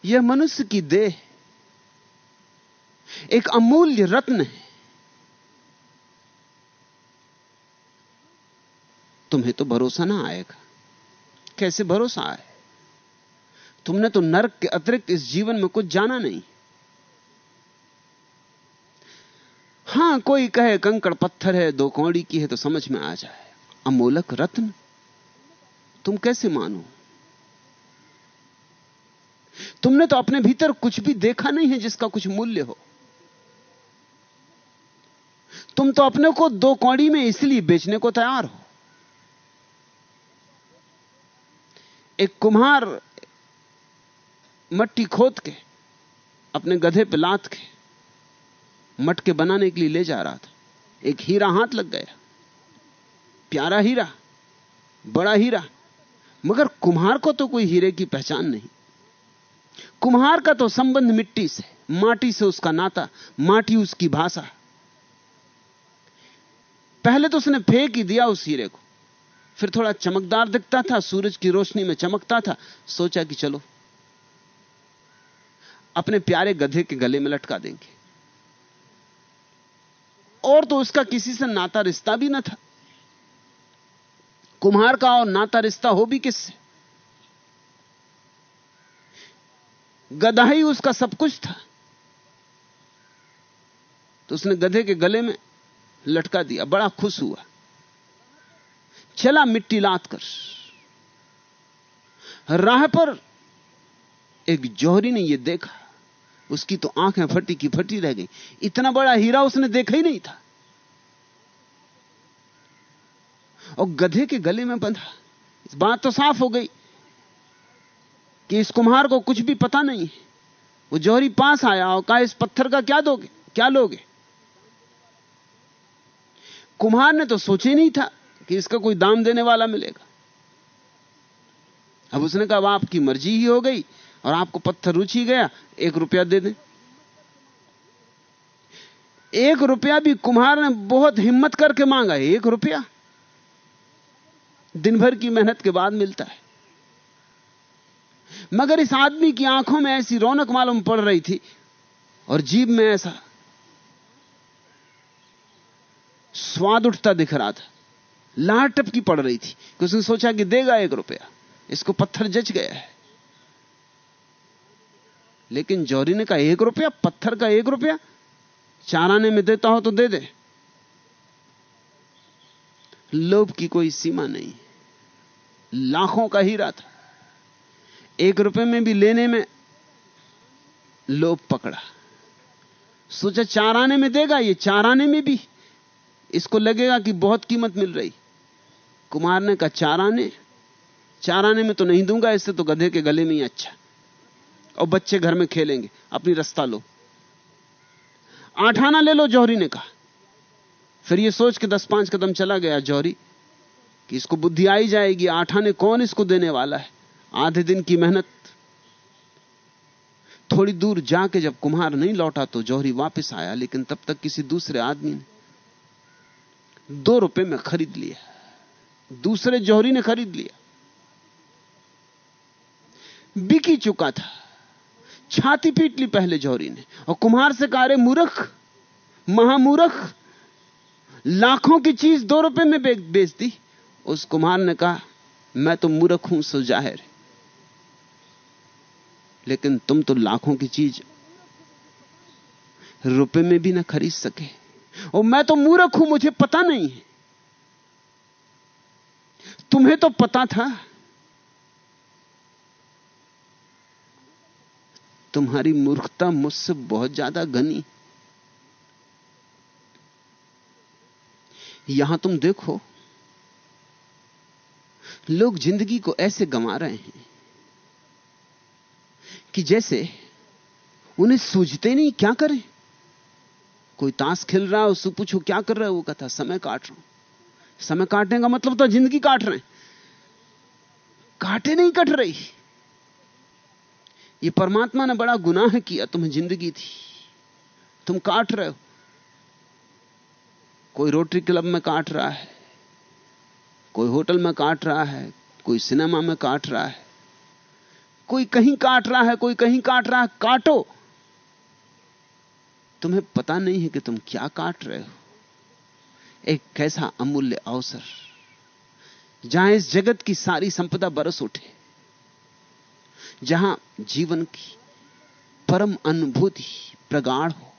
यह मनुष्य की देह एक अमूल्य रत्न है। तुम्हें तो भरोसा ना आएगा। कैसे भरोसा आए? तुमने तो नरक के अतिरिक्त इस जीवन में कुछ जाना नहीं। हाँ कोई कहे कंकड़ पत्थर है, दो कौड़ी की है तो समझ में आ जाए। अमोलक रत्न? तुम कैसे मानो? तुमने तो अपने भीतर कुछ भी देखा नहीं है जिसका कुछ मूल्य हो। तुम तो अपने को दो कौड़ी में इसलिए बेचने को तैयार हो। एक कुम्हार मट्टी खोद के, अपने गधे पे लाद के मटके बनाने के लिए ले जा रहा था। एक हीरा हाथ लग गया। प्यारा हीरा, बड़ा हीरा, मगर कुम्हार को तो कोई हीरे की पहचान नहीं। कुम्हार का तो संबंध मिट्टी से, माटी से उसका नाता, माटी उसकी भाषा। पहले तो उसने फेंक ही दिया उस हीरे को। फिर थोड़ा चमकदार दिखता था, सूरज की रोशनी में चमकता था, सोचा कि चलो, अपने प्यारे गधे के गले में लटका देंगे। और तो उसका किसी से नाता रिश्ता भी ना था। कुम्हार का और नाता रिश्ता हो भी किससे? गधा ही उसका सब कुछ था। तो उसने गधे के गले में लटका दिया, बड़ा खुश हुआ। चला मिट्टी लाद कर। राह पर एक जौहरी ने यह देखा। उसकी तो आँखें फटी की फटी रह गई। इतना बड़ा हीरा उसने देखा ही नहीं था। और गधे के गले में बंधा। बात तो साफ़ हो गई कि इस कुम्हार को कुछ भी पता नहीं वो जौहरी पास आया और कहा, इस पत्थर का क्या दोगे? क्या लोगे? कुम्हार ने तो सोचे नहीं था कि इसका कोई दाम देने वाला मिलेगा। अब उसने कहा आपकी मर्ज़ी ही हो गई। और आपको पत्थर रुचि गया, एक रुपया दे दें। एक रुपया भी कुम्हार ने बहुत हिम्मत करके मांगा, एक रुपया। दिन भर की मेहनत के बाद मिलता है। मगर इस आदमी की आँखों में ऐसी रौनक मालूम पड़ रही थी, और जीभ में ऐसा स्वाद उठता दिख रहा था। लार टपकी पड़ रही थी, कि उसने सोचा कि देगा एक रुपया। इसको पत्थर जच गया है। लेकिन जौहरी ने कहा, एक रुपया, पत्थर का एक रुपया चार आने में देता हो तो दे दे। लोभ की कोई सीमा नहीं। लाखों का हीरा था एक रुपए में भी लेने में लोभ पकड़ा। सोचा चार आने में देगा ये चार आने में भी। इसको लगेगा कि बहुत कीमत मिल रही। कुमार ने कहा चार आने चार आने में तो नहीं दूँगा, इससे तो गधे के गले में ही अच्छा। और बच्चे घर में खेलेंगे। अपनी रास्ता लो। आठ आना ले लो, जौहरी ने कहा। फिर ये सोच के दस पाँच कदम चला गया जौहरी कि इसको बुद्धि आई जाएगी। आठ आने कौन इसको देने वाला है? आधे दिन की मेहनत। थोड़ी दूर जाके जब कुम्हार नहीं लौटा तो जौहरी वापस आया, लेकिन तब तक किसी दूसरे आदमी ने दो रुपए में खरीद लिया दूसरे जौहरी ने खरीद लिया। बिकी चुका था। छाती पीट ली पहले जौहरी ने। और कुम्हार से कहा मूर्ख, महामूर्ख, लाखों की चीज़ दो रुपए में बेच दी। उस कुम्हार ने कहा, मैं तो मूर्ख हूँ, सो ज़ाहिर लेकिन तुम तो लाखों की चीज़ रुपए में भी ना खरीद सके। और मैं तो मूर्ख हूँ, मुझे पता नहीं है। तुम्हें तो पता था तुम्हारी मूर्खता मुझसे बहुत ज़्यादा घनी। यहाँ तुम देखो, लोग ज़िंदगी को ऐसे गंवा रहे हैं कि जैसे उन्हें सूझते नहीं क्या करें। कोई ताश खेल रहा है उससे पूछो क्या कर रहा है, वो कहता, समय काट रहा हूँ। समय काटने का मतलब तो ज़िंदगी काट रहे हैं। काटे नहीं कट रही। ये परमात्मा ने बड़ा गुनाह किया, तुम्हें ज़िंदगी थी। तुम काट रहे हो। कोई रोटरी क्लब में काट रहा है, कोई होटल में काट रहा है, कोई सिनेमा में काट रहा है। कोई कहीं काट रहा है, कोई कहीं काट रहा है, काटो। तुम्हें पता नहीं है कि तुम क्या काट रहे हो। एक कैसा अमूल्य अवसर। जहाँ इस जगत की सारी संपदा बरस उठे। जहाँ जीवन की परम अनुभूति प्रगाढ़ हो,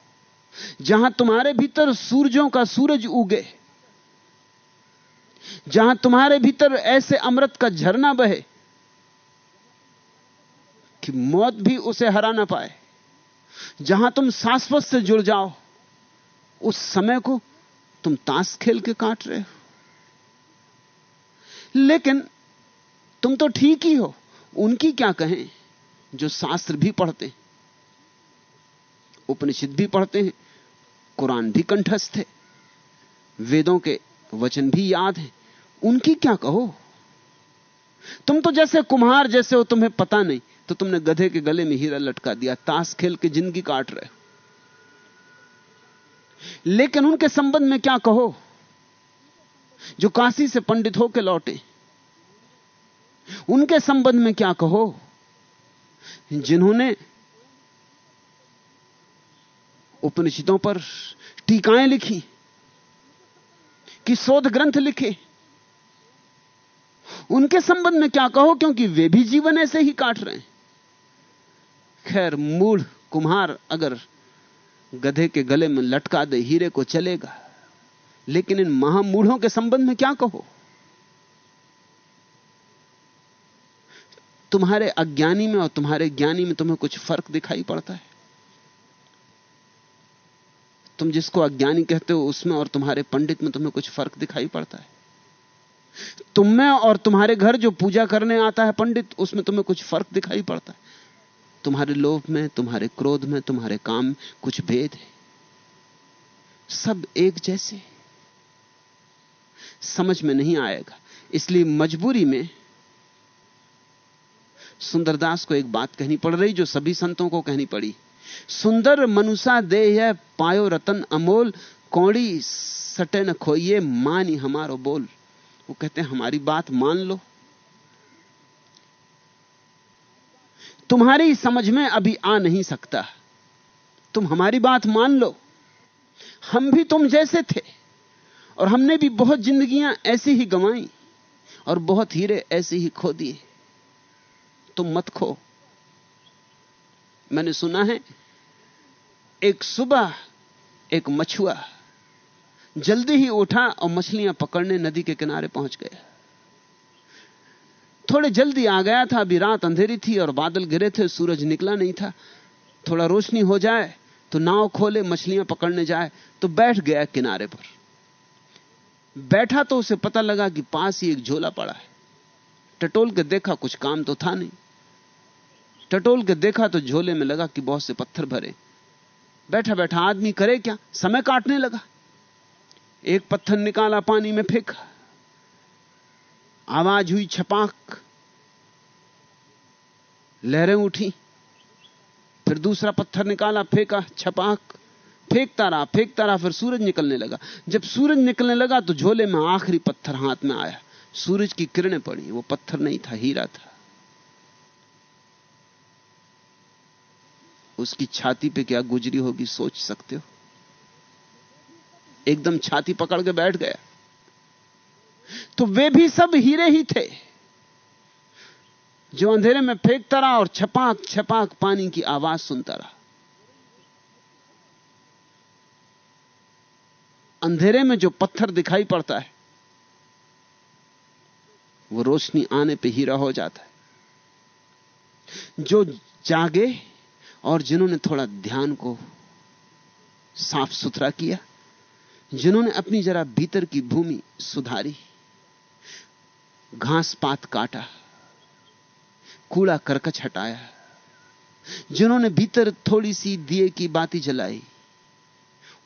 जहाँ तुम्हारे भीतर सूरजों का सूरज उगे, जहाँ तुम्हारे भीतर ऐसे अमृत का झरना बहे कि मौत भी उसे हरा ना पाए, जहाँ तुम शाश्वत से जुड़ जाओ, उस समय को तुम ताश खेल के काट रहे हो। लेकिन तुम तो ठीक ही हो। उनकी क्या कहें? जो शास्त्र भी पढ़ते उपनिषद भी पढ़ते हैं, कुरान भी कंठस्थ है, वेदों के वचन भी याद हैं, उनकी क्या कहो? तुम तो जैसे कुम्हार जैसे हो, तुम्हें पता नहीं तो तुमने गधे के गले में हीरा लटका दिया, ताश खेल के ज़िंदगी काट रहे हो। लेकिन उनके संबंध में क्या कहो? जो काशी से पंडित होकर लौटे उनके संबंध में क्या कहो? जिन्होंने उपनिषदों पर टीकाएँ लिखी, कि शोध ग्रंथ लिखे, उनके संबंध में क्या कहो? क्योंकि वे भी जीवन ऐसे ही काट रहे हैं। खैर, मूढ़ कुम्हार अगर गधे के गले में लटका दे, हीरे को चलेगा, लेकिन इन महामूढ़ों के संबंध में क्या कहो? तुम्हारे अज्ञानी में और तुम्हारे ज्ञानी में तुम्हें कुछ फ़र्क दिखाई पड़ता है? तुम जिसको अज्ञानी कहते हो, उसमें और तुम्हारे पंडित में तुम्हें कुछ फ़र्क दिखाई पड़ता है? तुम में और तुम्हारे घर जो पूजा करने आता है पंडित, उसमें तुम्हें कुछ फ़र्क दिखाई पड़ता है? तुम्हारे लोभ में, तुम्हारे क्रोध में, तुम्हारे काम कुछ भेद है? सब एक जैसे समझ में नहीं आएगा। इसलिए मजबूरी में सुंदरदास को एक बात कहनी पड़ रही जो सभी संतों को कहनी पड़ी। सुंदर मनुषा दे है, पायो रतन अमोल, कौड़ी सटे न खोइए, मानी हमारो बोल। वो कहते हैं, हमारी बात मान लो। तुम्हारी समझ में अभी आ नहीं सकता। तुम हमारी बात मान लो। हम भी तुम जैसे थे, और हमने भी बहुत जिंदगियाँ ऐसी ही गंवाई, और बहुत हीरे ऐसे ही खो दिए। तुम मत खो। मैंने सुना है, एक सुबह एक मछुआ जल्दी ही उठा और मछलियाँ पकड़ने नदी के किनारे पहुँच गया। थोड़े जल्दी आ गया था, अभी रात अंधेरी थी और बादल गिरे थे, सूरज निकला नहीं था। थोड़ा रोशनी हो जाए तो नाव खोले, मछलियाँ पकड़ने जाए तो बैठ गया किनारे पर। बैठा तो उसे पता लगा कि पास ही एक झोला पड़ा है। टटोल के देखा कुछ काम तो था नहीं। टटोल के देखा तो झोले में लगा कि बहुत से पत्थर भरे। बैठा बैठा आदमी करे क्या? समय काटने लगा। एक पत्थर निकाला, पानी में फेंका। आवाज़ हुई छपाक। लहरें उठी। फिर दूसरा पत्थर निकाला, फेंका, छपाक। फेंकता रहा फेंकता रहा, फिर सूरज निकलने लगा। जब सूरज निकलने लगा तो झोले में आखिरी पत्थर हाथ में आया। सूरज की किरणें पड़ी, वो पत्थर नहीं था, हीरा था। उसकी छाती पे क्या गुजरी होगी सोच सकते हो? एकदम छाती पकड़ के बैठ गया। तो वे भी सब हीरे ही थे, जो अंधेरे में फेंकता रहा और छपाक छपाक पानी की आवाज़ सुनता रहा। अंधेरे में जो पत्थर दिखाई पड़ता है वो रोशनी आने पे हीरा हो जाता है। जो जागे और जिन्होंने थोड़ा ध्यान को साफ़ सुथरा किया, जिन्होंने अपनी जरा भीतर की भूमि सुधारी, घास पात काटा, कूड़ा करकच हटाया, जिन्होंने भीतर थोड़ी सी दिए की बाती जलाई,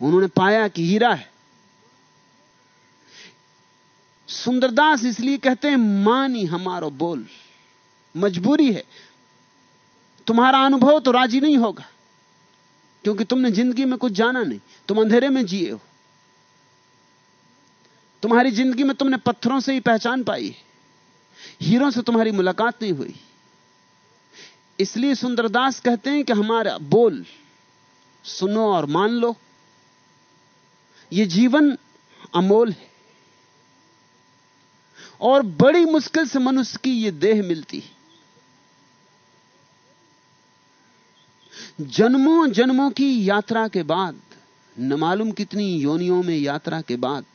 उन्होंने पाया कि हीरा है। सुंदरदास इसलिए कहते हैं, मानी हमारो बोल। मजबूरी है। तुम्हारा अनुभव तो राज़ी नहीं होगा, क्योंकि तुमने ज़िंदगी में कुछ जाना नहीं। तुम अंधेरे में जिए हो। तुम्हारी ज़िंदगी में तुमने पत्थरों से ही पहचान पाई है। हीरों से तुम्हारी मुलाकात नहीं हुई। इसलिए सुंदरदास कहते हैं कि हमारा बोल सुनो और मान लो। ये जीवन अमोल है। और बड़ी मुश्किल से मनुष्य की यह देह मिलती जन्मों जन्मों की यात्रा के बाद, न मालूम कितनी योनियों में यात्रा के बाद,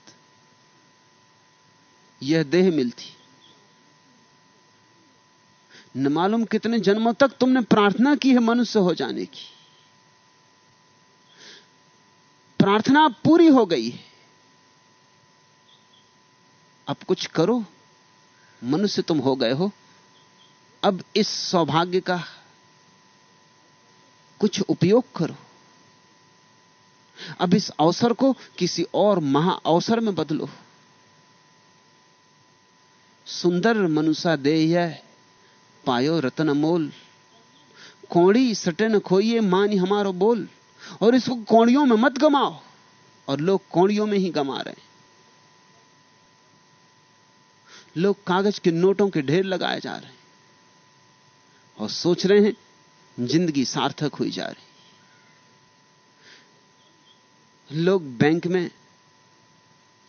यह देह मिलती। न मालूम कितने जन्मों तक तुमने प्रार्थना की है मनुष्य हो जाने की। प्रार्थना पूरी हो गई है। अब कुछ करो, मनुष्य तुम हो गए हो। अब इस सौभाग्य का कुछ उपयोग करो। अब इस अवसर को किसी और महा अवसर में बदलो। सुंदर मनुष्य देह पायो रतन मोल। कौड़ी सटे न खोइए मान हमारो बोल। और इसको कौड़ियों में मत गमाओ, और लोग कौड़ियों में ही गमा रहे हैं। लोग कागज़ के नोटों के ढेर लगाए जा रहे हैं और सोच रहे हैं, ज़िंदगी सार्थक हुई जा रही लोग बैंक में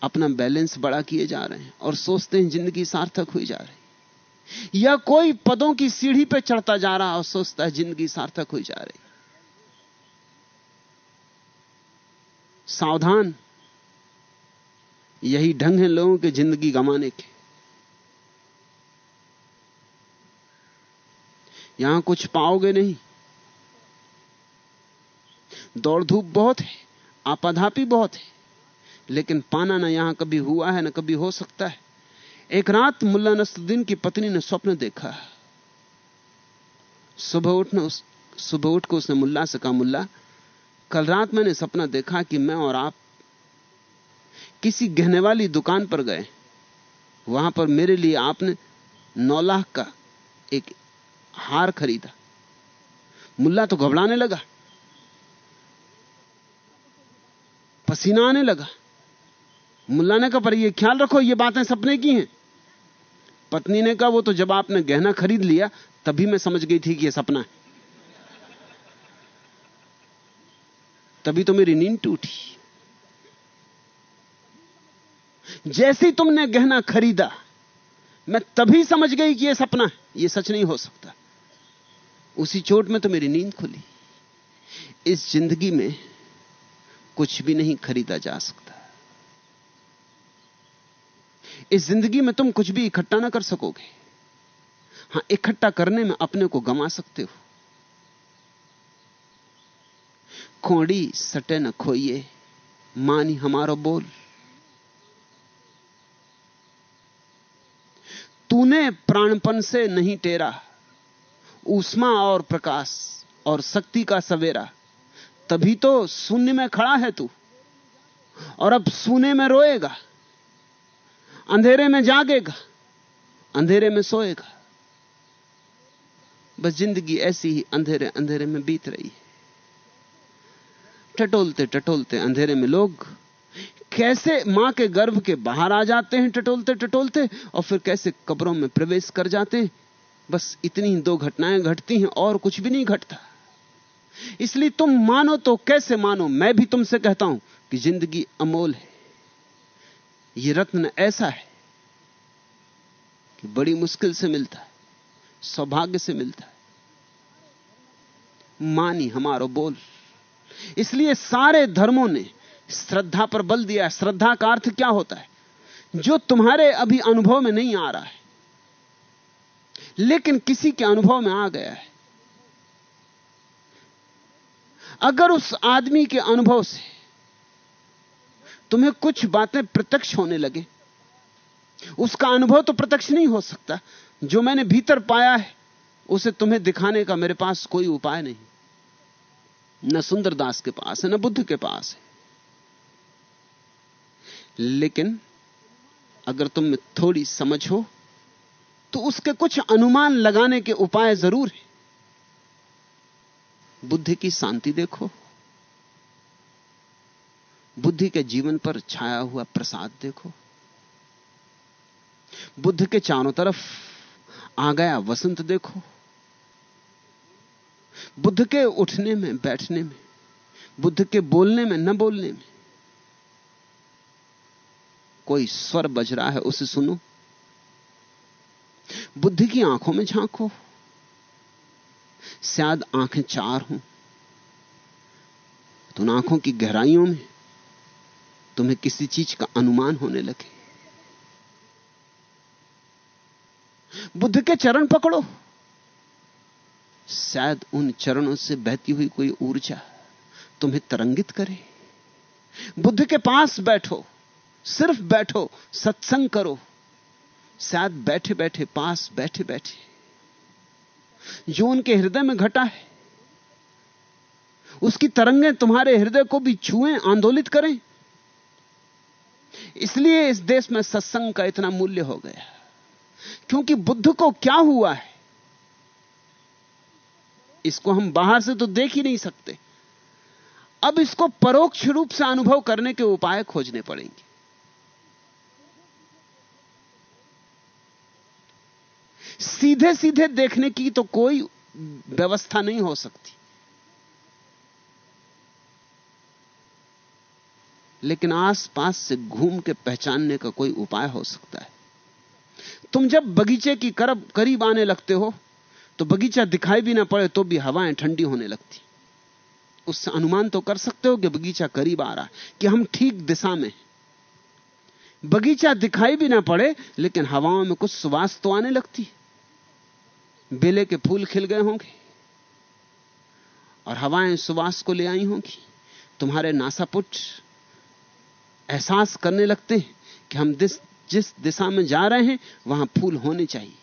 अपना बैलेंस बड़ा किए जा रहे हैं और सोचते हैं, ज़िंदगी सार्थक हुई जा रही या कोई पदों की सीढ़ी पर चढ़ता जा रहा और सोचता है, ज़िंदगी सार्थक हुई जा रही सावधान, यही ढंग है लोगों के ज़िंदगी गंवाने के। यहाँ कुछ पाओगे नहीं। दौड़ धूप बहुत है, आपाधापी बहुत है, लेकिन पाना ना यहाँ कभी हुआ है, ना कभी हो सकता है। एक रात मुल्ला नसरुद्दीन की पत्नी ने स्वप्न देखा। सुबह उठने उस, सुबह उठ को उसने मुल्ला से कहा, मुल्ला, कल रात मैंने सपना देखा कि मैं और आप किसी गहने वाली दुकान पर गए। वहाँ पर मेरे लिए आपने नौ लाख का एक हार खरीदा। मुल्ला तो घबराने लगा। पसीना आने लगा। मुल्ला ने कहा, पर ये ख्याल रखो, ये बातें सपने की हैं। पत्नी ने कहा, वो तो जब आपने गहना खरीद लिया, तभी मैं समझ गई थी कि ये सपना है। तभी तो मेरी नींद टूटी। जैसे तुमने गहना खरीदा, मैं तभी समझ गई कि यह सपना है। यह सच नहीं हो सकता। उसी चोट में तो मेरी नींद खुली। इस ज़िंदगी में कुछ भी नहीं खरीदा जा सकता। इस ज़िंदगी में तुम कुछ भी इकट्ठा ना कर सकोगे। हाँ, इकट्ठा करने में अपने को गमा सकते हो। खोड़ी सटे न खोइए, मानी हमारो बोल। तूने प्राणपन से नहीं टेरा। ऊष्मा और प्रकाश और शक्ति का सवेरा। तभी तो शून्य में खड़ा है तू। और अब सोने में रोएगा। अंधेरे में जागेगा। अंधेरे में सोएगा। बस ज़िंदगी ऐसी ही अंधेरे अंधेरे में बीत रही है। टटोलते टटोलते अंधेरे में लोग कैसे माँ के गर्भ के बाहर आ जाते हैं टटोलते टटोलते और फिर कैसे कब्रों में प्रवेश कर जाते हैं? बस इतनी दो घटनाएँ घटती हैं और कुछ भी नहीं घटता। इसलिए तुम मानो तो कैसे मानो? मैं भी तुमसे कहता हूँ कि ज़िंदगी अमोल है। यह रत्न ऐसा है कि बड़ी मुश्किल से मिलता है, सौभाग्य से मिलता है। मानी हमारो बोल। इसलिए सारे धर्मों ने श्रद्धा पर बल दिया श्रद्धा का अर्थ क्या होता है? जो तुम्हारे अभी अनुभव में नहीं आ रहा है लेकिन किसी के अनुभव में आ गया है। अगर उस आदमी के अनुभव से तुम्हें कुछ बातें प्रत्यक्ष होने लगे, उसका अनुभव तो प्रत्यक्ष नहीं हो सकता। जो मैंने भीतर पाया है, उसे तुम्हें दिखाने का मेरे पास कोई उपाय नहीं। न सुंदरदास के पास है, न बुद्ध के पास है। लेकिन अगर तुम थोड़ी समझ हो तो उसके कुछ अनुमान लगाने के उपाय ज़रूर है। बुद्धि की शांति देखो। बुद्धि के जीवन पर छाया हुआ प्रसाद देखो। बुद्ध के चारों तरफ़ आ गया वसंत देखो। बुद्ध के उठने में, बैठने में, बुद्ध के बोलने में, न बोलने में कोई स्वर बज रहा है, उसे सुनो। बुद्ध की आँखों में झांको शायद आँखें चार हों। तो आँखों की गहराइयों में तुम्हें किसी चीज़ का अनुमान होने लगे। बुद्ध के चरण पकड़ो। शायद उन चरणों से बहती हुई कोई ऊर्जा तुम्हें तरंगित करे। बुद्ध के पास बैठो, सिर्फ़ बैठो, सत्संग करो। शायद बैठे बैठे, पास बैठे बैठे। जो उनके हृदय में घटा है, उसकी तरंगें तुम्हारे हृदय को भी छुएँ, आंदोलित करें। इसलिए इस देश में सत्संग का इतना मूल्य हो गया। क्योंकि बुद्ध को क्या हुआ है, इसको हम बाहर से तो देख ही नहीं सकते। अब इसको परोक्ष रूप से अनुभव करने के उपाय खोजने पड़ेंगे। सीधे सीधे देखने की तो कोई व्यवस्था नहीं हो सकती। लेकिन आसपास से घूम के पहचानने का कोई उपाय हो सकता है। तुम जब बगीचे की करब, करीब आने लगते हो तो बगीचा दिखाई भी ना पड़े तो भी हवाएँ ठंडी होने लगती। उससे अनुमान तो कर सकते हो कि बगीचा करीब आ रहा है, कि हम ठीक दिशा में बगीचा दिखाई भी ना पड़े, लेकिन हवाओं में कुछ सुवास तो आने लगती बेले के फूल खिल गए होंगे और हवाएँ सुवास को ले आई होंगी। तुम्हारे नासापुट एहसास करने लगते हैं कि हम दिस, जिस दिशा में जा रहे हैं वहाँ फूल होने चाहिए।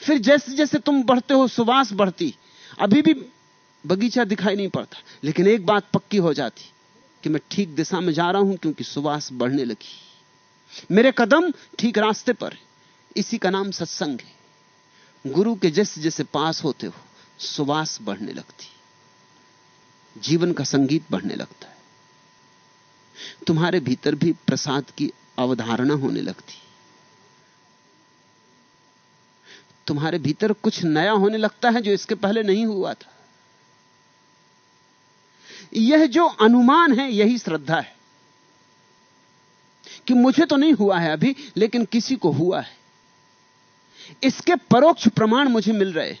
फिर जैसे जैसे तुम बढ़ते हो सुवास बढ़ती। अभी भी बगीचा दिखाई नहीं पड़ता लेकिन एक बात पक्की हो जाती कि मैं ठीक दिशा में जा रहा हूँ क्योंकि सुवास बढ़ने लगी। मेरे कदम ठीक रास्ते पर इसी का नाम सत्संग है। गुरु के जैसे जैसे पास होते हो, सुवास बढ़ने लगती जीवन का संगीत बढ़ने लगता है। तुम्हारे भीतर भी प्रसाद की अवधारणा होने लगती तुम्हारे भीतर कुछ नया होने लगता है जो इसके पहले नहीं हुआ था। यह जो अनुमान है, यही श्रद्धा है। कि मुझे तो नहीं हुआ है अभी, लेकिन किसी को हुआ है। इसके परोक्ष प्रमाण मुझे मिल रहे।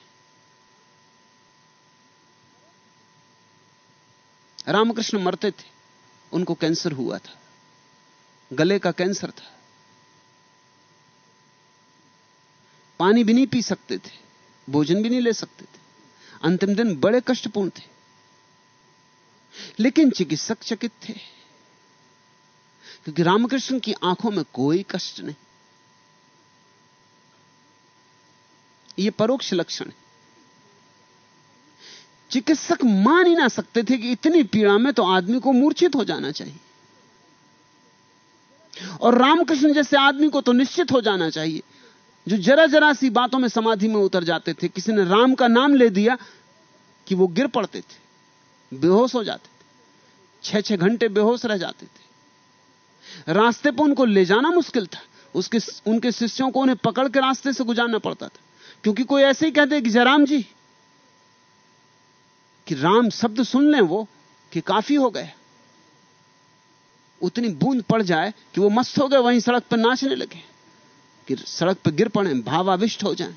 रामकृष्ण मरते थे, उनको कैंसर हुआ था, गले का कैंसर था। पानी भी नहीं पी सकते थे, भोजन भी नहीं ले सकते थे, अंतिम दिन बड़े कष्टपूर्ण थे। लेकिन चिकित्सक चकित थे, क्योंकि रामकृष्ण की आँखों में कोई कष्ट नहीं। यह परोक्ष लक्षण है। चिकित्सक मान ही ना सकते थे कि इतनी पीड़ा में तो आदमी को मूर्छित हो जाना चाहिए। और रामकृष्ण जैसे आदमी को तो निश्चित हो जाना चाहिए। जो जरा जरा सी बातों में समाधि में उतर जाते थे, किसी ने राम का नाम ले दिया कि वो गिर पड़ते थे, बेहोश हो जाते थे छह छह घंटे बेहोश रह जाते थे। रास्ते पर उनको ले जाना मुश्किल था, उसके उनके शिष्यों को उन्हें पकड़ के रास्ते से गुजारना पड़ता था। क्योंकि कोई ऐसे ही कहते कि जयराम जी, कि राम शब्द सुन लें वो, कि काफ़ी हो गए। उतनी बूंद पड़ जाए कि वो मस्त हो गए, वहीं सड़क पर नाचने लगे, कि सड़क पर गिर पड़े, भावाविष्ट हो जाएँ।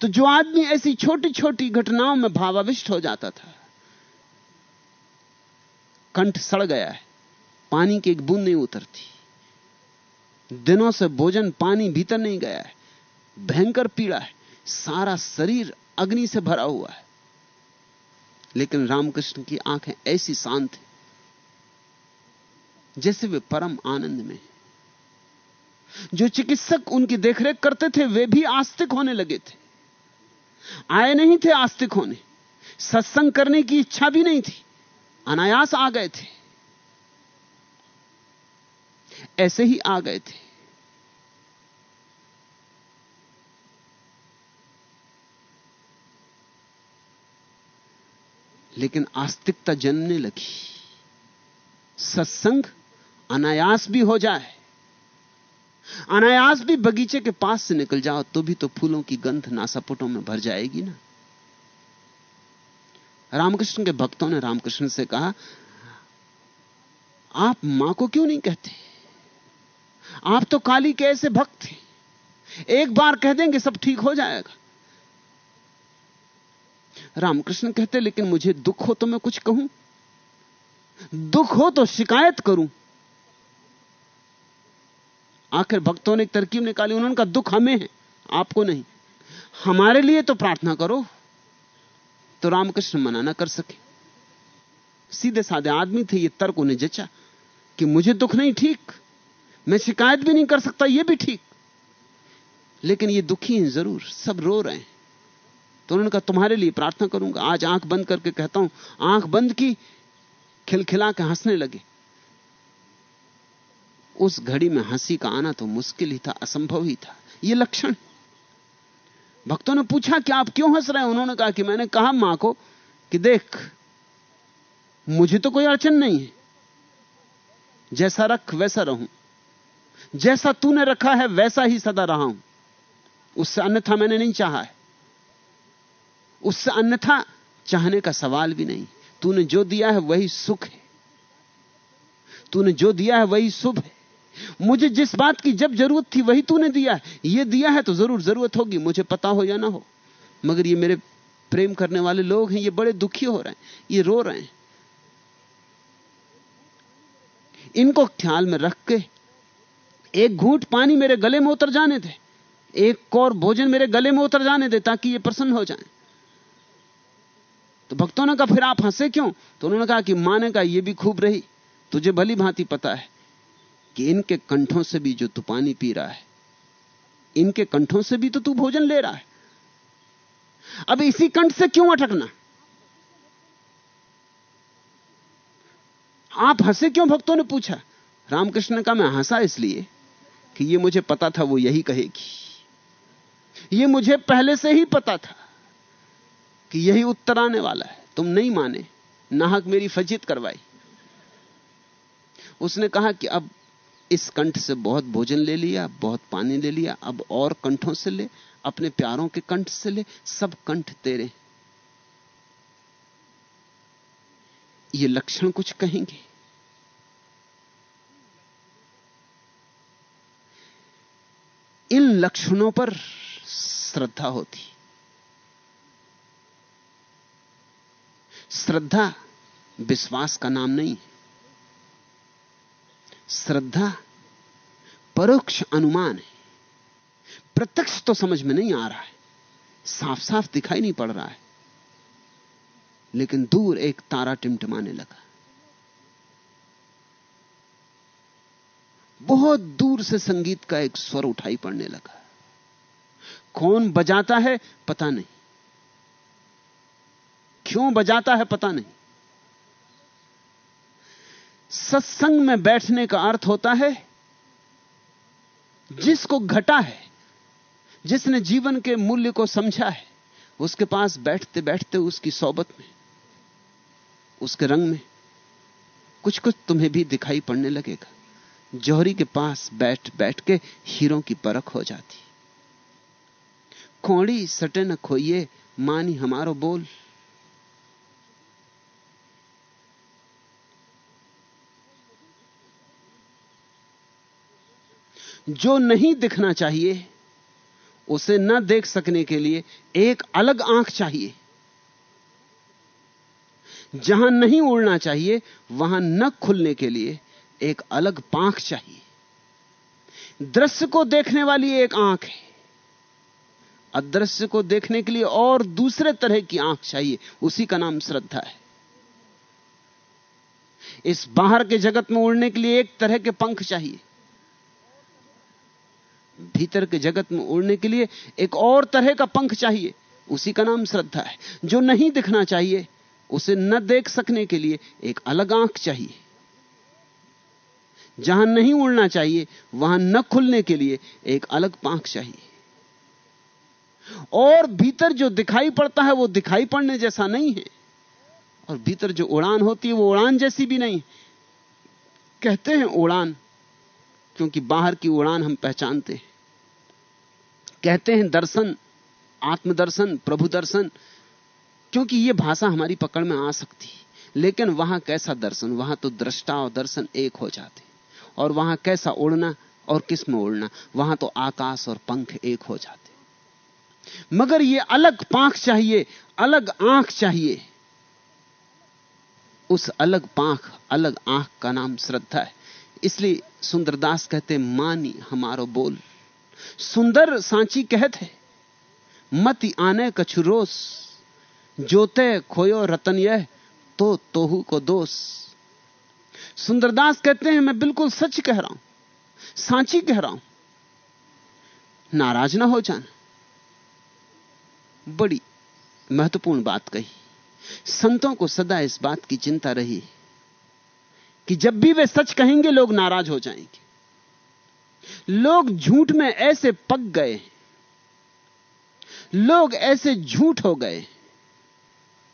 तो जो आदमी ऐसी छोटी छोटी घटनाओं में भावाविष्ट हो जाता था, कंठ सड़ गया है, पानी की एक बूंद नहीं उतरती। दिनों से भोजन पानी भीतर नहीं गया है, भयंकर पीड़ा है। सारा शरीर अग्नि से भरा हुआ है। लेकिन रामकृष्ण की आँखें ऐसी शांत हैं, जैसे वे परम आनंद में जो चिकित्सक उनकी देखरेख करते थे, वे भी आस्तिक होने लगे थे। आए नहीं थे आस्तिक होने। सत्संग करने की इच्छा भी नहीं थी। अनायास आ गए थे। ऐसे ही आ गए थे। लेकिन आस्तिकता जन्मने लगी। सत्संग अनायास भी हो जाए। अनायास भी बगीचे के पास से निकल जाओ तो भी तो फूलों की गंध नासापुटों में भर जाएगी ना। रामकृष्ण के भक्तों ने रामकृष्ण से कहा, आप माँ को क्यों नहीं कहते? आप तो काली के ऐसे भक्त थे एक बार कह देंगे सब ठीक हो जाएगा। रामकृष्ण कहते, लेकिन मुझे दुख हो तो मैं कुछ कहूँ? दुख हो तो शिकायत करूँ? आखिर भक्तों ने एक तरकीब निकाली, उन्होंने कहा, दुख हमें है, आपको नहीं। हमारे लिए तो प्रार्थना करो तो रामकृष्ण मना ना कर सके। सीधे साधे आदमी थे, ये तर्क उन्हें जचा कि मुझे दुख नहीं ठीक, मैं शिकायत भी नहीं कर सकता, ये भी ठीक। लेकिन ये दुखी हैं ज़रूर, सब रो रहे हैं। तो उन्होंने कहा, तुम्हारे लिए प्रार्थना करूँगा। आज आँख बंद करके कहता हूँ, आँख बंद की, खिलखिला के हंसने लगे। उस घड़ी में हँसी का आना तो मुश्किल ही था, असंभव ही था। यह लक्षण। भक्तों ने पूछा कि आप क्यों हंस रहे हैं? उन्होंने कहा कि मैंने कहा, माँ को कि देख, मुझे तो कोई अड़चन नहीं है। जैसा रख, वैसा रहूँ। जैसा तूने रखा है, वैसा ही सदा रहा हूँ। उससे अन्यथा मैंने नहीं चाहा है। उससे अन्यथा चाहने का सवाल भी नहीं। तूने जो दिया है वही सुख है। तूने जो दिया है वही शुभ है। मुझे जिस बात की जब ज़रूरत थी वही तूने दिया है। ये दिया है तो ज़रूर ज़रूरत होगी, मुझे पता हो या ना हो। मगर ये मेरे प्रेम करने वाले लोग हैं, ये बड़े दुखी हो रहे हैं, ये रो रहे हैं। इनको ख्याल में रख के एक घूट पानी मेरे गले में उतर जाने दे, एक कौर भोजन मेरे गले में उतर जाने दे ताकि ये प्रसन्न हो जाए। तो भक्तों ने कहा, फिर आप हंसे क्यों? तो उन्होंने कहा कि माँ ने कहा यह भी खूब रही, तुझे भली भांति पता है कि इनके कंठों से भी जो तू पानी पी रहा है, इनके कंठों से भी तो तू भोजन ले रहा है। अब इसी कंठ से क्यों अटकना? आप हंसे क्यों? भक्तों ने पूछा। रामकृष्ण का मैं हंसा इसलिए कि ये मुझे पता था, वो यही कहेगी। ये मुझे पहले से ही पता था। कि यही उत्तर आने वाला है। तुम नहीं माने। नाहक मेरी फजीत करवाई। उसने कहा कि अब इस कंठ से बहुत भोजन ले लिया, बहुत पानी ले लिया, अब और कंठों से ले, अपने प्यारों के कंठ से ले, सब कंठ तेरे। ये लक्षण कुछ कहेंगे? इन लक्षणों पर श्रद्धा होती। श्रद्धा विश्वास का नाम नहीं श्रद्धा परोक्ष अनुमान है। प्रत्यक्ष तो समझ में नहीं आ रहा है। साफ़ साफ़ दिखाई नहीं पड़ रहा है। लेकिन दूर एक तारा टिमटिमाने लगा। बहुत दूर से संगीत का एक स्वर उठाई पड़ने लगा। कौन बजाता है पता नहीं। क्यों बजाता है पता नहीं। सत्संग में बैठने का अर्थ होता है, जिसको घटा है, जिसने जीवन के मूल्य को समझा है, उसके पास बैठते बैठते उसकी सोबत में, उसके रंग में कुछ कुछ तुम्हें भी दिखाई पड़ने लगेगा। जौहरी के पास बैठ बैठ के हीरों की परख हो जाती। कौड़ी सटे न खोइए, मानी हमारो बोल। जो नहीं दिखना चाहिए, उसे न देख सकने के लिए एक अलग आँख चाहिए। जहाँ नहीं उड़ना चाहिए, वहाँ न खुलने के लिए एक अलग पांख चाहिए। दृश्य को देखने वाली एक आँख है। अदृश्य को देखने के लिए और दूसरे तरह की आँख चाहिए, उसी का नाम श्रद्धा है। इस बाहर के जगत में उड़ने के लिए एक तरह के पंख चाहिए। भीतर के जगत में उड़ने के लिए एक और तरह का पंख चाहिए। उसी का नाम श्रद्धा है। जो नहीं दिखना चाहिए, उसे न देख सकने के लिए एक अलग आँख चाहिए। जहाँ नहीं उड़ना चाहिए, वहाँ न खुलने के लिए एक अलग पांख चाहिए। और भीतर जो दिखाई पड़ता है, वो दिखाई पड़ने जैसा नहीं है। और भीतर जो उड़ान होती है, वो उड़ान जैसी भी नहीं कहते हैं उड़ान क्योंकि बाहर की उड़ान हम पहचानते हैं। कहते हैं, दर्शन, आत्मदर्शन, प्रभु दर्शन। क्योंकि यह भाषा हमारी पकड़ में आ सकती है। लेकिन वहाँ कैसा दर्शन? वहाँ तो दृष्टा और दर्शन एक हो जाते और वहाँ कैसा उड़ना और किसमें उड़ना? वहाँ तो आकाश और पंख एक हो जाते मगर यह अलग पांख चाहिए, अलग आँख चाहिए। उस अलग पांख, अलग आँख का नाम श्रद्धा है। इसलिए सुंदरदास कहते, मानी हमारो बोल। सुंदर सांची कहते मति आने कछु रोस। जोते खोयो रतन यह तो तोहू को दोष सुंदरदास कहते हैं, मैं बिल्कुल सच कह रहा हूँ, सांची कह रहा हूँ। नाराज़ ना हो जाना। बड़ी महत्वपूर्ण बात कही। संतों को सदा इस बात की चिंता रही कि जब भी वे सच कहेंगे, लोग नाराज़ हो जाएँगे। लोग झूठ में ऐसे पक गए लोग ऐसे झूठ हो गए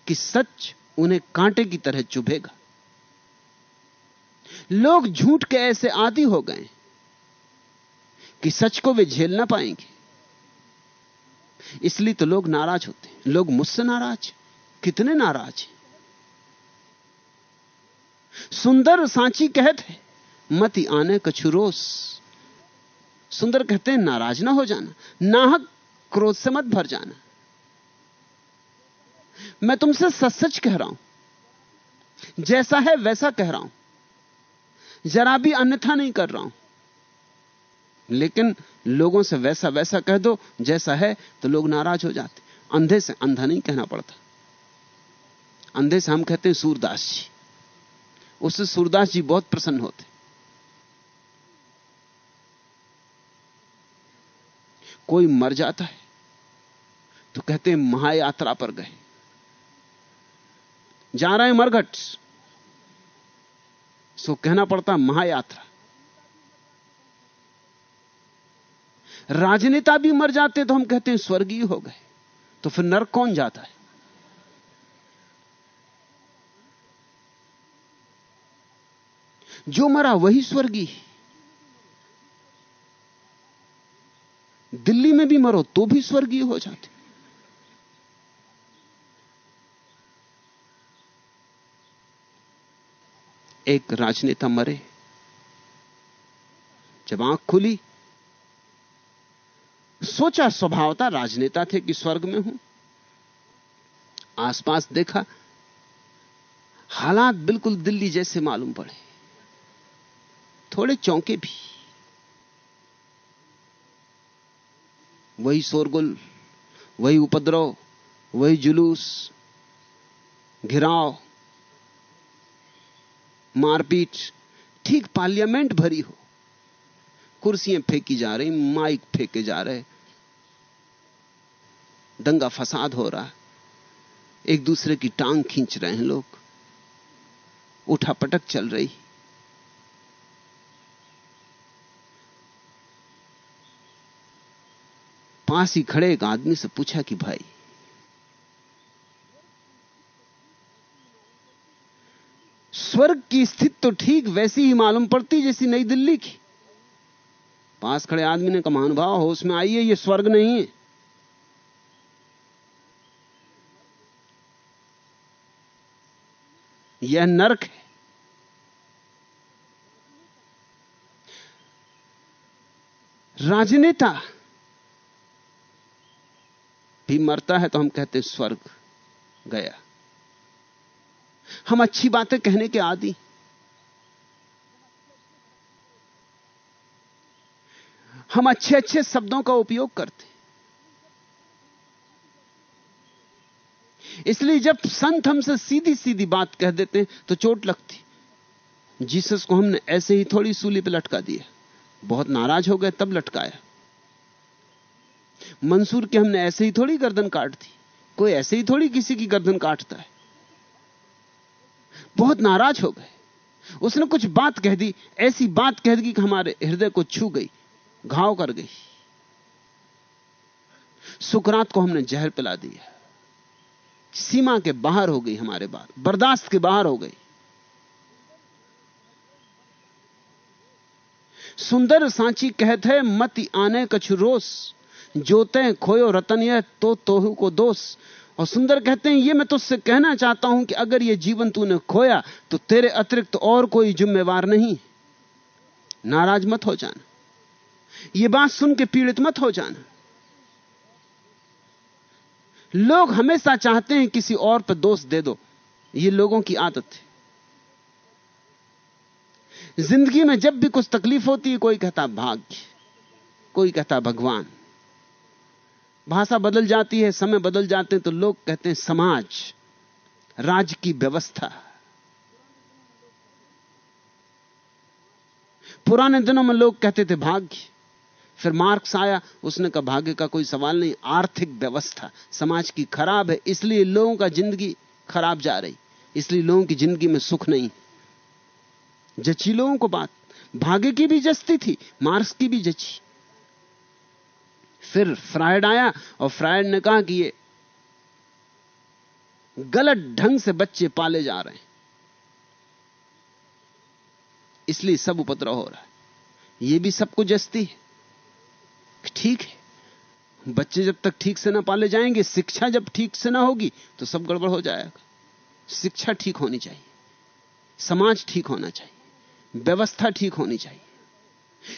कि सच उन्हें कांटे की तरह चुभेगा। लोग झूठ के ऐसे आदि हो गए कि सच को वे झेल ना पाएँगे। इसलिए तो लोग नाराज़ होते हैं। लोग मुझसे नाराज़ कितने नाराज़ हैं? सुंदर सांची कहते मति आने कछुरोस सुंदर कहते हैं, नाराज़ ना हो जाना, नाहक क्रोध से मत भर जाना। मैं तुमसे सच सच कह रहा हूँ, जैसा है वैसा कह रहा हूँ, जरा भी अन्यथा नहीं कर रहा हूँ। लेकिन लोगों से वैसा वैसा कह दो, जैसा है तो लोग नाराज़ हो जाते। अंधे से अंधा नहीं कहना पड़ता। अंधे से हम कहते हैं, सूरदास जी। उससे सूरदास जी बहुत प्रसन्न होते। कोई मर जाता है तो कहते हैं महायात्रा पर गए। जा रहे हैं मरघट, सो कहना पड़ता महायात्रा। राजनेता भी मर जाते तो हम कहते हैं स्वर्गीय हो गए तो फिर नरक कौन जाता है? जो मरा वही स्वर्गीय दिल्ली में भी मरो तो भी स्वर्गीय हो जाते। एक राजनेता मरे, जब आँख खुली, सोचा स्वभावता राजनेता थे कि स्वर्ग में हूँ। आसपास देखा, हालात बिल्कुल दिल्ली जैसे मालूम पड़े। थोड़े चौंके भी। वही शोरगुल, वही उपद्रव, वही जुलूस, घिराव, मारपीट, ठीक पार्लियामेंट भरी हो। कुर्सियाँ फेंकी जा रही, माइक फेंके जा रहे। दंगा फसाद हो रहा। एक दूसरे की टांग खींच रहे हैं लोग। उठा पटक चल रही। पास ही खड़े एक आदमी से पूछा कि भाई, स्वर्ग की स्थिति तो ठीक वैसी ही मालूम पड़ती जैसी नई दिल्ली की। पास खड़े आदमी ने कहा, महानुभाव, हो उसमें आइए, ये स्वर्ग नहीं है। यह नरक है। राजनेता भी मरता है तो हम कहते स्वर्ग गया। हम अच्छी बातें कहने के आदि। हम अच्छे अच्छे शब्दों का उपयोग करते। इसलिए जब संत हमसे सीधी सीधी बात कह देते हैं तो चोट लगती। जीसस को हमने ऐसे ही थोड़ी सूली पे लटका दिया। बहुत नाराज़ हो गए, तब लटकाया। मंसूर के हमने ऐसे ही थोड़ी गर्दन काट दी। कोई ऐसे ही थोड़ी किसी की गर्दन काटता है। बहुत नाराज़ हो गए। उसने कुछ बात कह दी, ऐसी बात कह दी कि हमारे हृदय को छू गई, घाव कर गई। सुकरात को हमने जहर पिला दिया। सीमा के बाहर हो गई हमारे बात बर्दाश्त के बाहर हो गई। सुंदर सांची कहते मति आने कछु रोस। जोते खोयो रतन यह तो तोहू को दोष। और सुंदर कहते हैं, ये मैं तुझसे कहना चाहता हूँ कि अगर ये जीवन तूने खोया तो तेरे अतिरिक्त और कोई जिम्मेवार नहीं। नाराज़ मत हो जाना। ये बात सुन के पीड़ित मत हो जाना। लोग हमेशा चाहते हैं किसी और पर दोष दे दो। ये लोगों की आदत है। ज़िंदगी में जब भी कुछ तकलीफ़ होती है, कोई कहता भाग्य, कोई कहता भगवान। भाषा बदल जाती है, समय बदल जाते हैं तो लोग कहते हैं समाज, राज की व्यवस्था। पुराने दिनों में लोग कहते थे भाग्य। फिर मार्क्स आया, उसने कहा, भाग्य का कोई सवाल नहीं, आर्थिक व्यवस्था, समाज की खराब है, इसलिए लोगों का ज़िंदगी खराब जा रही, इसलिए लोगों की ज़िंदगी में सुख नहीं। जची लोगों को बात। भाग्य की भी जस्ती थी, मार्क्स की भी जची। फिर फ्रायड आया और फ्रायड ने कहा कि ये गलत ढंग से बच्चे पाले जा रहे हैं। इसलिए सब उपद्रव हो रहा है। ये भी सबको जस्ती है। ठीक है। बच्चे जब तक ठीक से ना पाले जाएँगे, शिक्षा जब ठीक से ना होगी तो सब गड़बड़ हो जाएगा। शिक्षा ठीक होनी चाहिए। समाज ठीक होना चाहिए। व्यवस्था ठीक होनी चाहिए।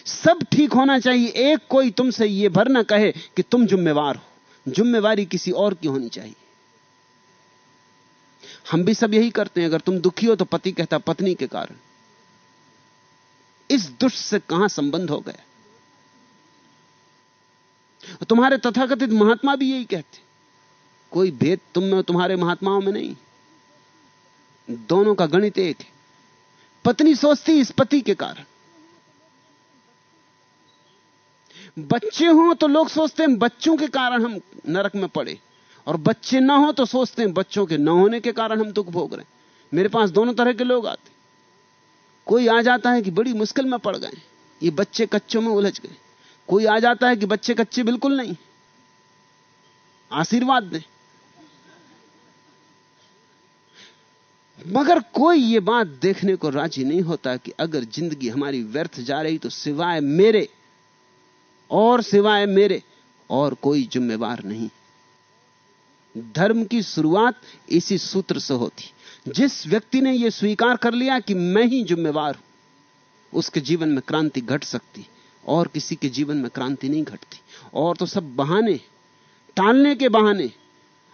सब ठीक होना चाहिए। एक कोई तुमसे यह भर ना कहे कि तुम जिम्मेवार हो। जिम्मेवारी किसी और की होनी चाहिए। हम भी सब यही करते हैं। अगर तुम दुखी हो तो पति कहता, पत्नी के कारण। इस दुष्ट से कहाँ संबंध हो गया? तुम्हारे तथाकथित महात्मा भी यही कहते कोई भेद तुम में तुम्हारे महात्माओं में नहीं। दोनों का गणित एक है। पत्नी सोचती इस पति के कारण। बच्चे हों तो लोग सोचते हैं बच्चों के कारण हम नरक में पड़े। और बच्चे ना हो तो सोचते हैं बच्चों के न होने के कारण हम दुख भोग रहे मेरे पास दोनों तरह के लोग आते कोई आ जाता है कि बड़ी मुश्किल में पड़ गए। ये बच्चे कच्चों में उलझ गए। कोई आ जाता है कि बच्चे कच्चे बिल्कुल नहीं। आशीर्वाद दें। मगर कोई ये बात देखने को राज़ी नहीं होता कि अगर ज़िंदगी हमारी व्यर्थ जा रही तो सिवाय मेरे और सिवाय मेरे, और कोई जिम्मेवार नहीं। धर्म की शुरुआत इसी सूत्र से होती। जिस व्यक्ति ने यह स्वीकार कर लिया कि मैं ही जिम्मेवार हूँ, उसके जीवन में क्रांति घट सकती, और किसी के जीवन में क्रांति नहीं घटती। और तो सब बहाने, टालने के बहाने,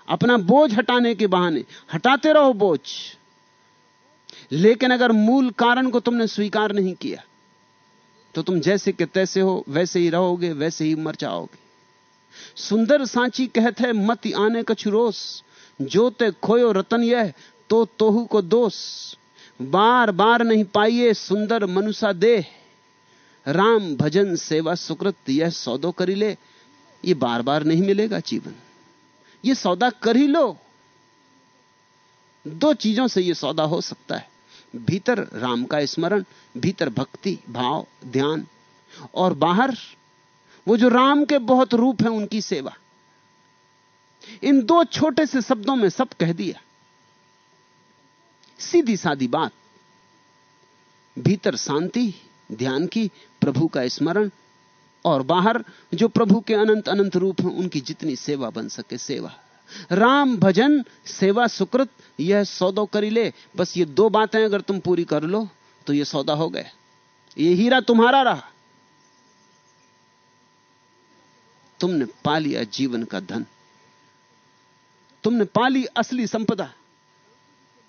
अपना बोझ हटाने के बहाने, हटाते रहो बोझ। लेकिन अगर मूल कारण को तुमने स्वीकार नहीं किया तो तुम जैसे के तैसे हो, वैसे ही रहोगे, वैसे ही मर जाओगे। सुंदर सांची कहते है, मत आने कछु रोस। जो ते खोयो रतन यह तो तोहू को दोष। बार बार नहीं पाइए सुंदर मनुषा देह। राम भजन सेवा सुकृत, यह सौदो करी ले। ये बार बार नहीं मिलेगा जीवन। ये सौदा कर ही लो। दो चीज़ों से यह सौदा हो सकता है। भीतर राम का स्मरण, भीतर भक्ति, भाव, ध्यान और बाहर वो जो राम के बहुत रूप हैं उनकी सेवा। इन दो छोटे से शब्दों में सब कह दिया। सीधी सादी बात, भीतर शांति, ध्यान की, प्रभु का स्मरण और बाहर जो प्रभु के अनंत अनंत रूप हैं उनकी जितनी सेवा बन सके सेवा। राम भजन, सेवा सुकृत, यह सौदो करी ले। बस ये दो बातें अगर तुम पूरी कर लो तो यह सौदा हो गया ये हीरा तुम्हारा रहा। तुमने पा लिया जीवन का धन। तुमने पा ली असली संपदा,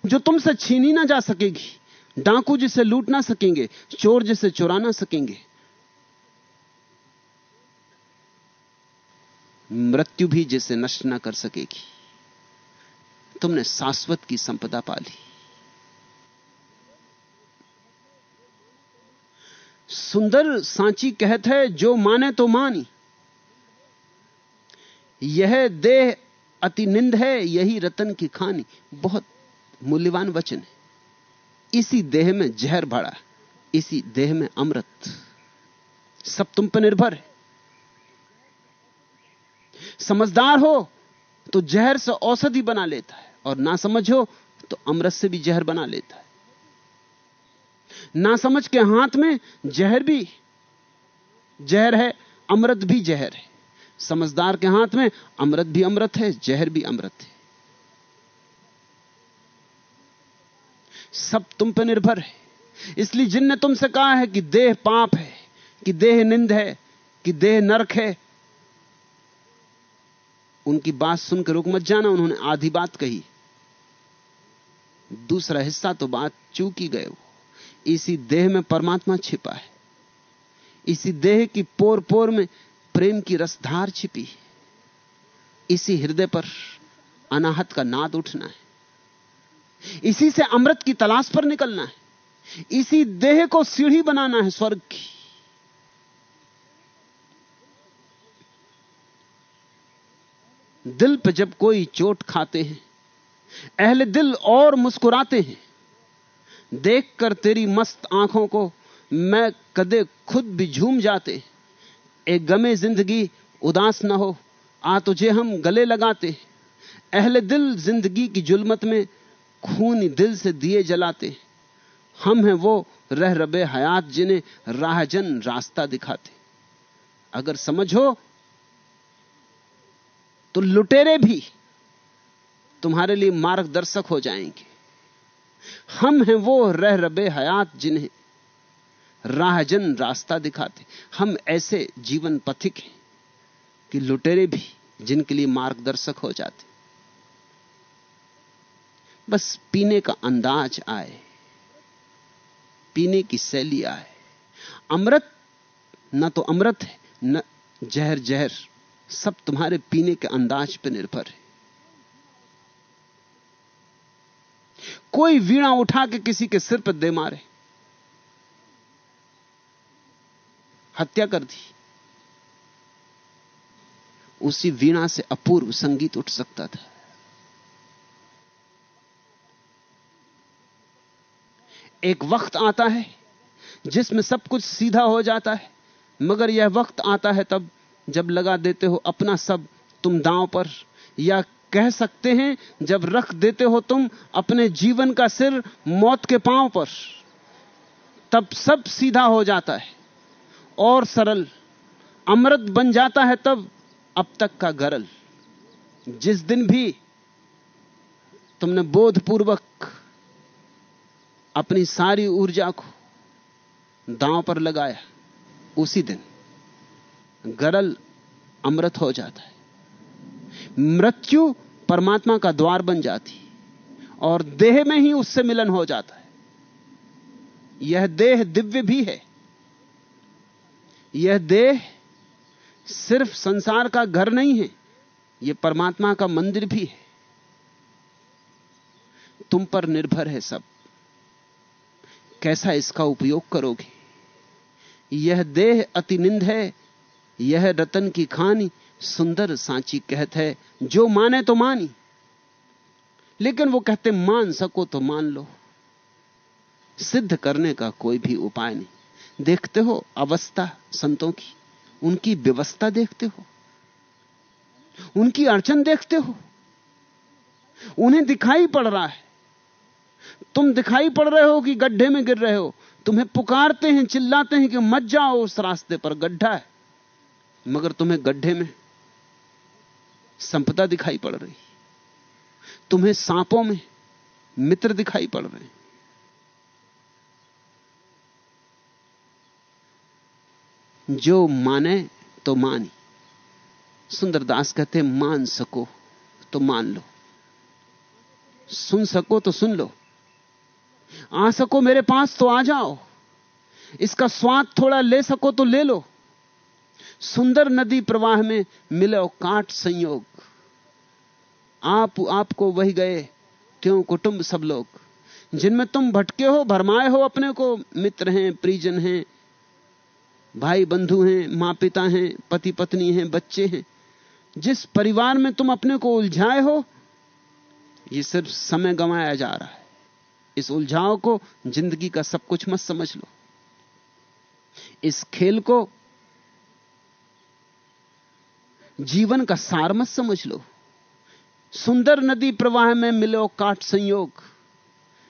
जो तुमसे छीनी ना जा सकेगी। डाकू जिसे लूट ना सकेंगे, चोर जिसे चुरा ना सकेंगे। मृत्यु भी जिसे नष्ट ना कर सकेगी। तुमने शाश्वत की संपदा पाली सुंदर सांची कहत है, जो माने तो मानी। यह देह अति निंद है, यही रतन की खानी। बहुत मूल्यवान वचन है। इसी देह में जहर भरा, इसी देह में अमृत। सब तुम पर निर्भर है। समझदार हो तो जहर से औषधि बना लेता है। और ना समझ हो तो अमृत से भी जहर बना लेता है। ना समझ के हाथ में जहर भी, जहर है, अमृत भी जहर है। समझदार के हाथ में अमृत भी अमृत है, जहर भी अमृत है। सब तुम पर निर्भर है। इसलिए जिनने तुमसे कहा है कि देह पाप है, कि देह निंद है, कि देह नरक है उनकी बात सुनकर रुक मत जाना, उन्होंने आधी बात कही। दूसरा हिस्सा तो बात चूकी गए इसी देह में परमात्मा छिपा है। इसी देह की पोर पोर में प्रेम की रसधार छिपी है। इसी हृदय पर अनाहत का नाद उठना है। इसी से अमृत की तलाश पर निकलना है। इसी देह को सीढ़ी बनाना है स्वर्ग की। दिल पे जब कोई चोट खाते हैं, अहले दिल और मुस्कुराते हैं, देखकर तेरी मस्त आँखों को मैं कदे खुद भी झूम जाते, एक गमे ज़िंदगी उदास ना हो, आ तुझे हम गले लगाते, अहले दिल ज़िंदगी की जुलमत में खून दिल से दिए जलाते, हम हैं वो रह रबे हयात जिन्हें राहजन रास्ता दिखाते। अगर समझो तो लुटेरे भी तुम्हारे लिए मार्गदर्शक हो जाएँगे। हम हैं वो रह रबे हयात जिन्हें राहजन रास्ता दिखाते। हम ऐसे जीवन पथिक हैं कि लुटेरे भी जिनके लिए मार्गदर्शक हो जाते। बस पीने का अंदाज आए, पीने की शैली आए। अमृत, न तो अमृत है, न जहर जहर सब तुम्हारे पीने के अंदाज पर निर्भर है। कोई वीणा उठा के किसी के सिर पर दे मारे। हत्या कर दी। उसी वीणा से अपूर्व संगीत उठ सकता था। एक वक्त आता है जिसमें सब कुछ सीधा हो जाता है, मगर यह वक्त आता है तब जब लगा देते हो अपना सब तुम दांव पर, या कह सकते हैं, जब रख देते हो तुम अपने जीवन का सिर मौत के पाँव पर, तब सब सीधा हो जाता है और सरल। अमृत बन जाता है तब अब तक का गरल। जिस दिन भी तुमने बोधपूर्वक अपनी सारी ऊर्जा को दांव पर लगाया, उसी दिन। गरल अमृत हो जाता है। मृत्यु परमात्मा का द्वार बन जाती और देह में ही उससे मिलन हो जाता है। यह देह दिव्य भी है। यह देह सिर्फ़ संसार का घर नहीं है, यह परमात्मा का मंदिर भी है। तुम पर निर्भर है सब। कैसा इसका उपयोग करोगे? यह देह अति निंद है यह रतन की खानी सुंदर सांची कहत है, जो माने तो मानी। लेकिन वो कहते, मान सको तो मान लो। सिद्ध करने का कोई भी उपाय नहीं। देखते हो अवस्था संतों की, उनकी व्यवस्था देखते हो। उनकी अड़चन देखते हो। उन्हें दिखाई पड़ रहा है। तुम दिखाई पड़ रहे हो कि गड्ढे में गिर रहे हो। तुम्हें पुकारते हैं, चिल्लाते हैं कि मत जाओ उस रास्ते पर, गड्ढा है। मगर तुम्हें गड्ढे में संपदा दिखाई पड़ रही। तुम्हें सांपों में मित्र दिखाई पड़ रहे। हैं जो माने तो मानी। सुंदरदास कहते, मान सको तो मान लो। सुन सको तो सुन लो। आ सको मेरे पास तो आ जाओ। इसका स्वाद थोड़ा ले सको तो ले लो। सुंदर नदी प्रवाह में मिलो काट संयोग। आप, आपको वही गए, क्यों कुटुंब सब लोग? जिनमें तुम भटके हो, भरमाए हो, अपने को मित्र हैं परिजन हैं, भाई बंधु हैं, माँ पिता हैं, पति पत्नी हैं, बच्चे हैं। जिस परिवार में तुम अपने को उलझाए हो यह सिर्फ़ समय गंवाया जा रहा है। इस उलझाव को ज़िंदगी का सब कुछ मत समझ लो। इस खेल को जीवन का सार मत समझ लो। सुंदर नदी प्रवाह में मिलो काट संयोग।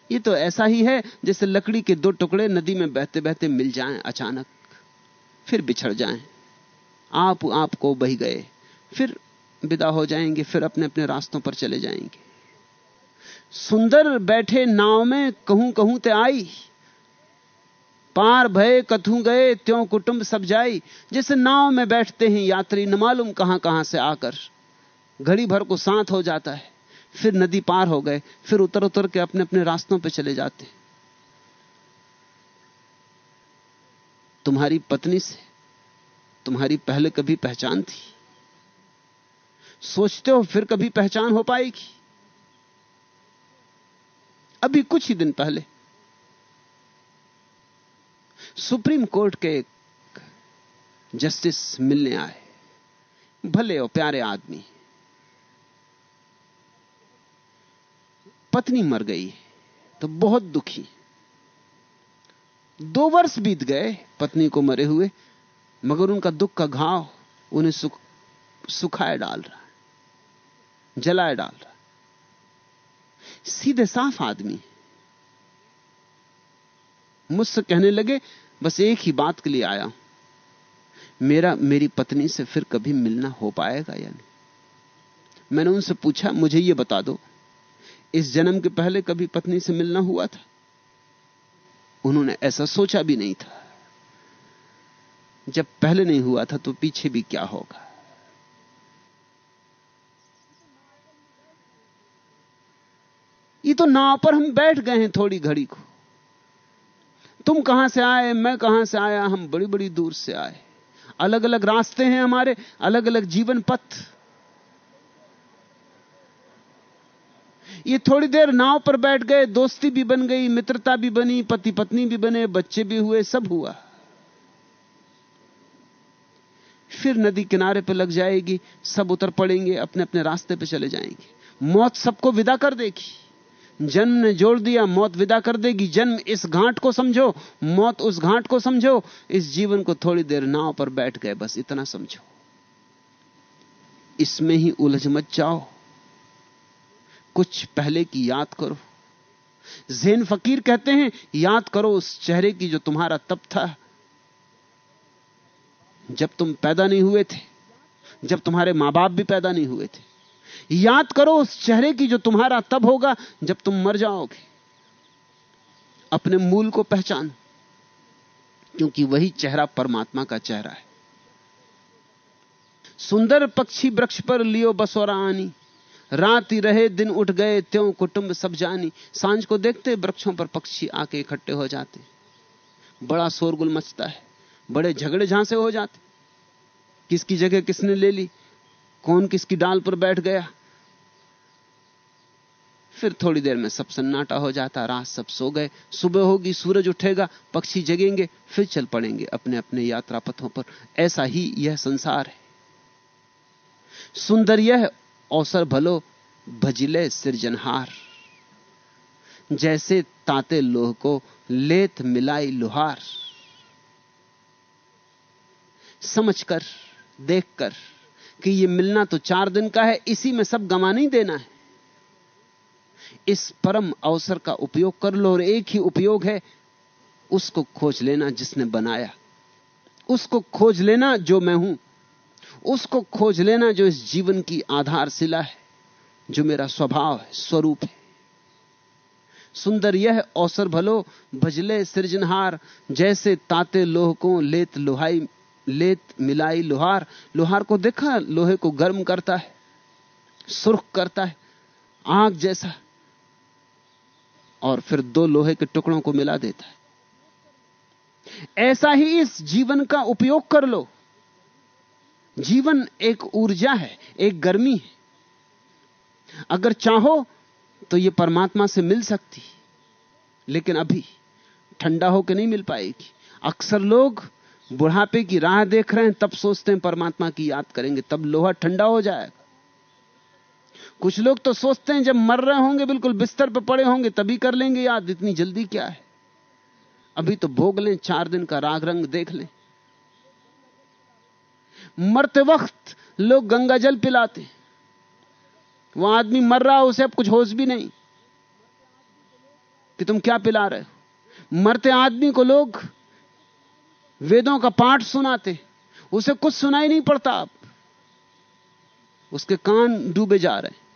ये तो ऐसा ही है जैसे लकड़ी के दो टुकड़े नदी में बहते बहते मिल जाएँ अचानक, फिर बिछड़ जाएँ। आप आपको बही गए, फिर विदा हो जाएँगे, फिर अपने अपने रास्तों पर चले जाएँगे। सुंदर बैठे नाव में कहूँ कहूँ ते आई। पार भय कथू गए, त्यों कुटुंब सब जाई। जैसे नाव में बैठते हैं यात्री, न मालूम कहाँ कहाँ से आकर। घड़ी भर को साथ हो जाता है। फिर नदी पार हो गए। फिर उतर उतर के अपने अपने रास्तों पे चले जाते तुम्हारी पत्नी से तुम्हारी पहले कभी पहचान थी? सोचते हो फिर कभी पहचान हो पाएगी? अभी कुछ ही दिन पहले सुप्रीम कोर्ट के जस्टिस मिलने आए। भले और प्यारे आदमी, पत्नी मर गई तो बहुत दुखी। दो वर्ष बीत गए, पत्नी को मरे हुए, मगर उनका दुख का घाव उन्हें सुख, सुखाए डाल रहा जलाए डाल रहा सीधे साफ़ आदमी मुझसे कहने लगे, बस एक ही बात के लिए आया। हूँ मेरा, मेरी पत्नी से फिर कभी मिलना हो पाएगा या नहीं? मैंने उनसे पूछा, मुझे यह बता दो, इस जन्म के पहले कभी पत्नी से मिलना हुआ था? उन्होंने ऐसा सोचा भी नहीं था। जब पहले नहीं हुआ था तो पीछे भी क्या होगा? ये तो नाव पर हम बैठ गए हैं थोड़ी घड़ी को। तुम कहाँ से आए? मैं कहाँ से आया? हम बड़ी बड़ी दूर से आए। अलग अलग रास्ते हैं हमारे अलग अलग जीवन पथ। ये थोड़ी देर नाव पर बैठ गए, दोस्ती भी बन गई, मित्रता भी बनी पति पत्नी भी बने, बच्चे भी हुए, सब हुआ। फिर नदी किनारे पर लग जाएगी, सब उतर पड़ेंगे अपने अपने रास्ते पे चले जाएँगे। मौत सबको विदा कर देगी। जन्म ने जोड़ दिया, मौत विदा कर देगी। जन्म इस घाट को समझो, मौत उस घाट को समझो। इस जीवन को थोड़ी देर नाव पर बैठ गए, बस इतना समझो। इसमें ही उलझ मत जाओ। कुछ पहले की याद करो। जेन फकीर कहते हैं, याद करो उस चेहरे की जो तुम्हारा तप था। जब तुम पैदा नहीं हुए थे, जब तुम्हारे माँ बाप भी पैदा नहीं हुए थे याद करो उस चेहरे की जो तुम्हारा तब होगा जब तुम मर जाओगे। अपने मूल को पहचान, क्योंकि वही चेहरा परमात्मा का चेहरा है। सुंदर पक्षी वृक्ष पर लियो बसोरा आनी रात ही रहे, दिन उठ गए, त्यों कुटुंब सब जानी। साँझ को देखते वृक्षों पर पक्षी आके इकट्ठे हो जाते। बड़ा शोरगुल मचता है, बड़े झगड़े झांसे हो जाते। किसकी जगह किसने ले ली? कौन किसकी डाल पर बैठ गया? फिर थोड़ी देर में सब सन्नाटा हो जाता, रात सब सो गए। सुबह होगी, सूरज उठेगा, पक्षी जगेंगे, फिर चल पड़ेंगे अपने अपने यात्रा पथों पर। ऐसा ही यह संसार है। सुंदर यह अवसर भलो, भजिले सृजनहार जैसे ताते लोह को लेत मिलाई लोहार। समझकर, देखकर कि ये मिलना तो चार दिन का है, इसी में सब गमा नहीं देना है। इस परम अवसर का उपयोग कर लो और एक ही उपयोग है, उसको खोज लेना जिसने बनाया। उसको खोज लेना जो मैं हूँ। उसको खोज लेना जो इस जीवन की आधारशिला है, जो मेरा स्वभाव है, स्वरूप है। सुंदर यह अवसर भलो, भजले सृजनहार, जैसे ताते लोह को लेत लोहाई, लेत मिलाई लोहार। लोहार को देखा, लोहे को गर्म करता है, सुर्ख करता है, आग जैसा। और फिर दो लोहे के टुकड़ों को मिला देता है। ऐसा ही इस जीवन का उपयोग कर लो। जीवन एक ऊर्जा है, एक गर्मी है। अगर चाहो तो यह परमात्मा से मिल सकती लेकिन अभी ठंडा होकर नहीं मिल पाएगी। अक्सर लोग बुढ़ापे की राह देख रहे हैं, तब सोचते हैं परमात्मा की याद करेंगे, तब लोहा ठंडा हो जाएगा। कुछ लोग तो सोचते हैं, जब मर रहे होंगे, बिल्कुल बिस्तर पर पड़े होंगे, तभी कर लेंगे याद, इतनी जल्दी क्या है? अभी तो भोग लें, चार दिन का राग रंग देख लें। मरते वक्त लोग गंगा जल पिलाते वह आदमी मर रहा उसे अब कुछ होश भी नहीं कि तुम क्या पिला रहे हो। मरते आदमी को लोग वेदों का पाठ सुनाते उसे कुछ सुनाई नहीं पड़ता अब। उसके कान डूबे जा रहे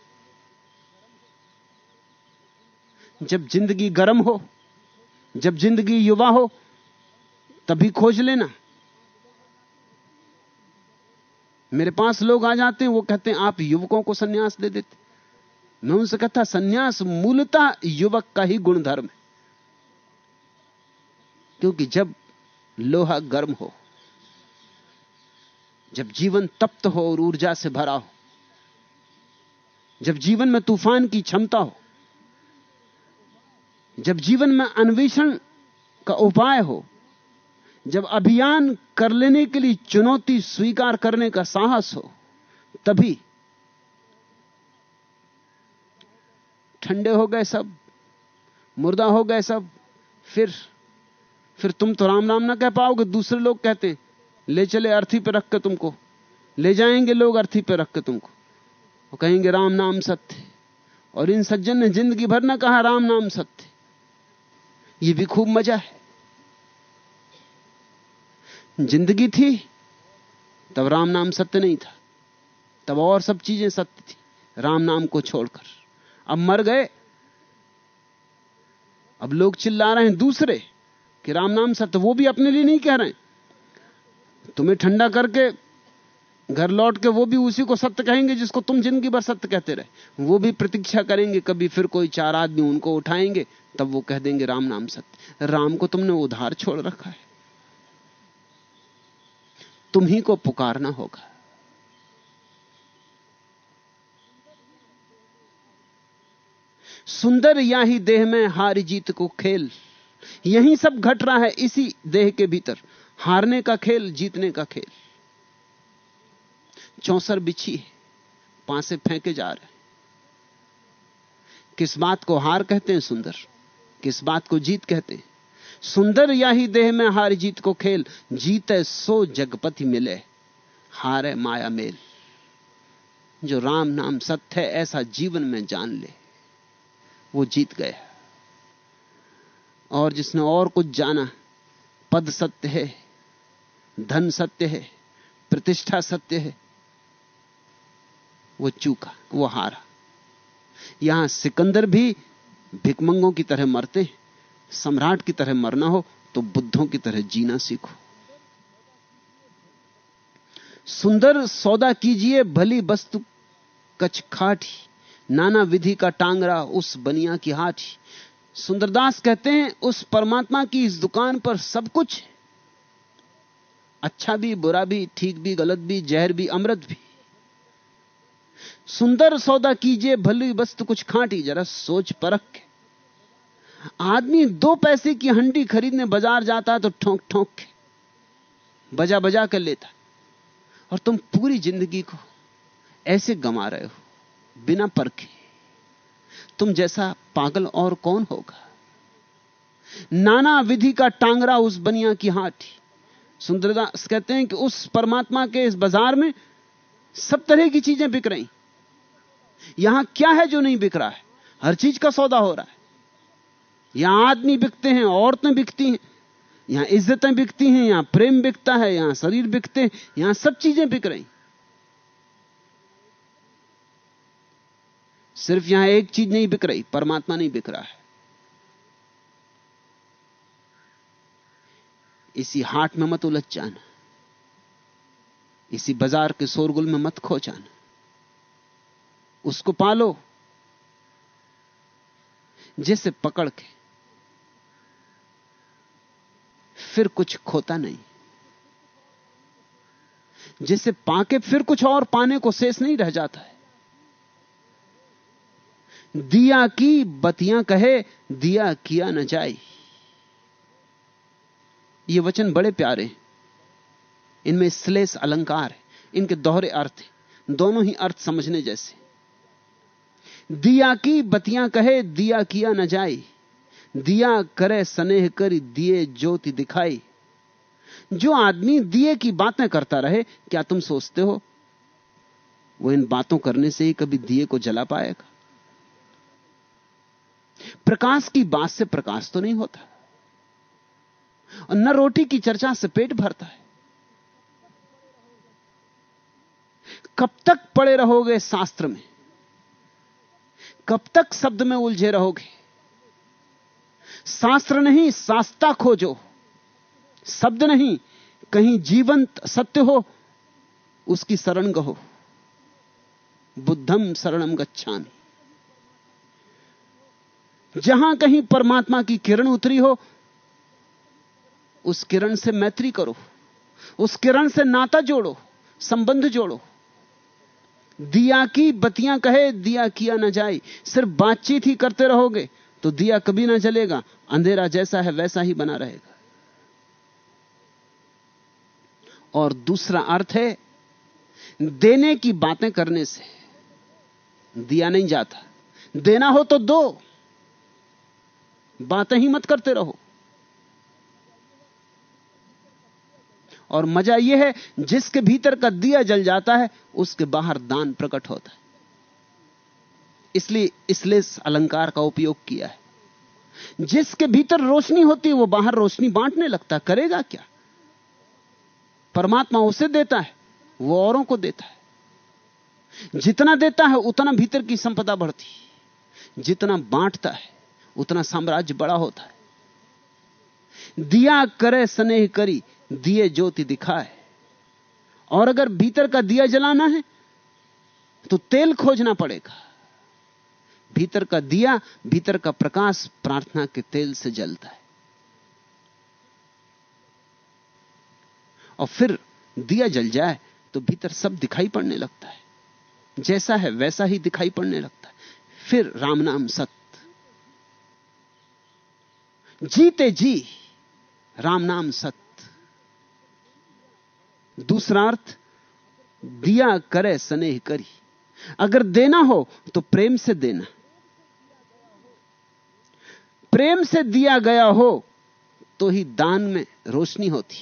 जब ज़िंदगी गर्म हो, जब ज़िंदगी युवा हो, तभी खोज लेना। मेरे पास लोग आ जाते हैं, वो कहते हैं, आप युवकों को सन्यास दे देते मैं उनसे कहता, सन्यास मूलतः युवक का ही गुणधर्म है। क्योंकि जब लोहा गर्म हो, जब जीवन तप्त हो और ऊर्जा से भरा हो जब जीवन में तूफ़ान की क्षमता हो, जब जीवन में अन्वेषण का उपाय हो, जब अभियान कर लेने के लिए चुनौती स्वीकार करने का साहस हो, तभी ठंडे हो गए सब, मुर्दा हो गए सब, फिर फिर तुम तो राम राम ना कह पाओगे। दूसरे लोग कहते, ले चले अर्थी पे रख के तुमको, ले जाएँगे लोग अर्थी पे रख के तुमको। और कहेंगे, राम नाम सत्य और इन सज्जन ने ज़िंदगी भर ना कहा, राम नाम सत्य ये भी खूब मज़ा है। ज़िंदगी थी, तब राम नाम सत्य नहीं था। तब और सब चीज़ें सत्य थी, राम नाम को छोड़कर। अब मर गए। अब लोग चिल्ला रहे हैं दूसरे कि राम नाम सत्य, वो भी अपने लिए नहीं कह रहे तुम्हें ठंडा करके घर लौट के वो भी उसी को सत्य कहेंगे जिसको तुम ज़िंदगी भर सत्य कहते रहे। वो भी प्रतीक्षा करेंगे, कभी फिर कोई चार आदमी उनको उठाएँगे, तब वो कह देंगे राम नाम सत्य। राम को तुमने उधार छोड़ रखा है। तुम ही को पुकारना होगा। सुंदर या ही देह में हार जीत को खेल। यही सब घट रहा है इसी देह के भीतर। हारने का खेल, जीतने का खेल। चौसर बिछी है पांसे फेंके जा रहे। किस बात को हार कहते हैं सुंदर? किस बात को जीत कहते हैं? सुंदर या ही देह में हार जीत को खेल, जीते सो जगपति मिले। हारे माया मेल। जो राम नाम सत्य है, ऐसा जीवन में जान ले। वो जीत गया। और जिसने और कुछ जाना, पद सत्य है, धन सत्य है, प्रतिष्ठा सत्य है वो चूका, वो हारा। यहाँ सिकंदर भी भिकमंगों की तरह मरते हैं, सम्राट की तरह मरना हो तो बुद्धों की तरह जीना सीखो। सुंदर सौदा कीजिए, भली वस्तु कच खाठी, नाना विधि का टांगरा उस बनिया की हाथी सुंदरदास कहते हैं, उस परमात्मा की इस दुकान पर सब कुछ अच्छा भी, बुरा भी, ठीक भी, गलत भी, जहर भी, अमृत भी। सुंदर सौदा कीजिए, भली वस्तु कुछ खाटी, जरा सोच परख के। आदमी दो पैसे की हंडी खरीदने बाज़ार जाता तो ठोंक ठोंक के, बजा बजा कर लेता और तुम पूरी ज़िंदगी को ऐसे गमा रहे हो, बिना परखे। तुम जैसा पागल और कौन होगा? नाना विधि का टांगरा उस बनिया की हाथी। सुंदरदास कहते हैं कि उस परमात्मा के इस बाज़ार में सब तरह की चीज़ें बिक रही। यहाँ क्या है जो नहीं बिक रहा है? हर चीज़ का सौदा हो रहा है। यहाँ आदमी बिकते हैं, औरतें बिकती हैं, यहाँ इज्जतें बिकती हैं, यहाँ प्रेम बिकता है, यहाँ शरीर बिकते हैं, यहाँ सब चीज़ें बिक रही। सिर्फ़ यहाँ एक चीज़ नहीं बिक रही, परमात्मा नहीं बिक रहा है। इसी हाट में मत उलझ जाना। इसी बाज़ार के शोरगुल में मत खो जाना। उसको पालो। जैसे पकड़ के। फिर कुछ खोता नहीं। जिसे पाके फिर कुछ और पाने को शेष नहीं रह जाता है। दिया की बतियाँ कहे, दिया किया न जाए। ये वचन बड़े प्यारे इनमें श्लेष अलंकार है, इनके दोहरे अर्थ हैं, दोनों ही अर्थ समझने जैसे। दिया की बतियाँ कहे, दिया किया न जाए। दिया करे स्नेह कर, दिए ज्योति दिखाई। जो आदमी दिए की बातें करता रहे, क्या तुम सोचते हो? वो इन बातों करने से ही कभी दिए को जला पाएगा। प्रकाश की बात से प्रकाश तो नहीं होता। और न रोटी की चर्चा से पेट भरता है। कब तक पड़े रहोगे शास्त्र में? कब तक शब्द में उलझे रहोगे? शास्त्र नहीं, शास्ता खोजो। शब्द नहीं, कहीं जीवंत सत्य हो, उसकी शरण गहो। बुद्धम शरणम गच्छामी। जहाँ कहीं परमात्मा की किरण उतरी हो, उस किरण से मैत्री करो। उस किरण से नाता जोड़ो, संबंध जोड़ो। दिया की बतियाँ कहे, दिया किया ना जाए। सिर्फ़ बातचीत ही करते रहोगे तो दिया कभी ना जलेगा। अंधेरा जैसा है, वैसा ही बना रहेगा। और दूसरा अर्थ है, देने की बातें करने से दिया नहीं जाता। देना हो तो दो। बातें ही मत करते रहो। और मज़ा यह है, जिसके भीतर का दिया जल जाता है, उसके बाहर दान प्रकट होता है। इसलिए इसलिए अलंकार का उपयोग किया है। जिसके भीतर रोशनी होती है, वो बाहर रोशनी बांटने लगता करेगा क्या? परमात्मा उसे देता है, वो औरों को देता है। जितना देता है, उतना भीतर की संपदा बढ़ती जितना बांटता है, उतना साम्राज्य बड़ा होता है। दिया करे, स्नेह करी दिए ज्योति दिखाए। और अगर भीतर का दिया जलाना है तो तेल खोजना पड़ेगा। भीतर का दिया, भीतर का प्रकाश प्रार्थना के तेल से जलता है। और फिर दिया जल जाए तो भीतर सब दिखाई पड़ने लगता है। जैसा है, वैसा ही दिखाई पड़ने लगता है। फिर राम नाम सत्य जीते जी, राम नाम सत्य दूसरा अर्थ, दिया करे स्नेह करी। अगर देना हो तो प्रेम से देना। प्रेम से दिया गया हो तो ही दान में रोशनी होती।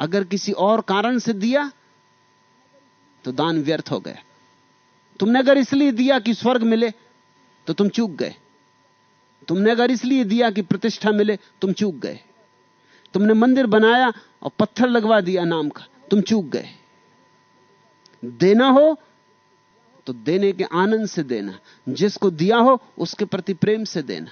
अगर किसी और कारण से दिया तो दान व्यर्थ हो गया। तुमने अगर इसलिए दिया कि स्वर्ग मिले तो तुम चूक गए। तुमने अगर इसलिए दिया कि प्रतिष्ठा मिले, तुम चूक गए। तुमने मंदिर बनाया और पत्थर लगवा दिया नाम का, तुम चूक गए। देना हो तो देने के आनंद से देना, जिसको दिया हो उसके प्रति प्रेम से देना।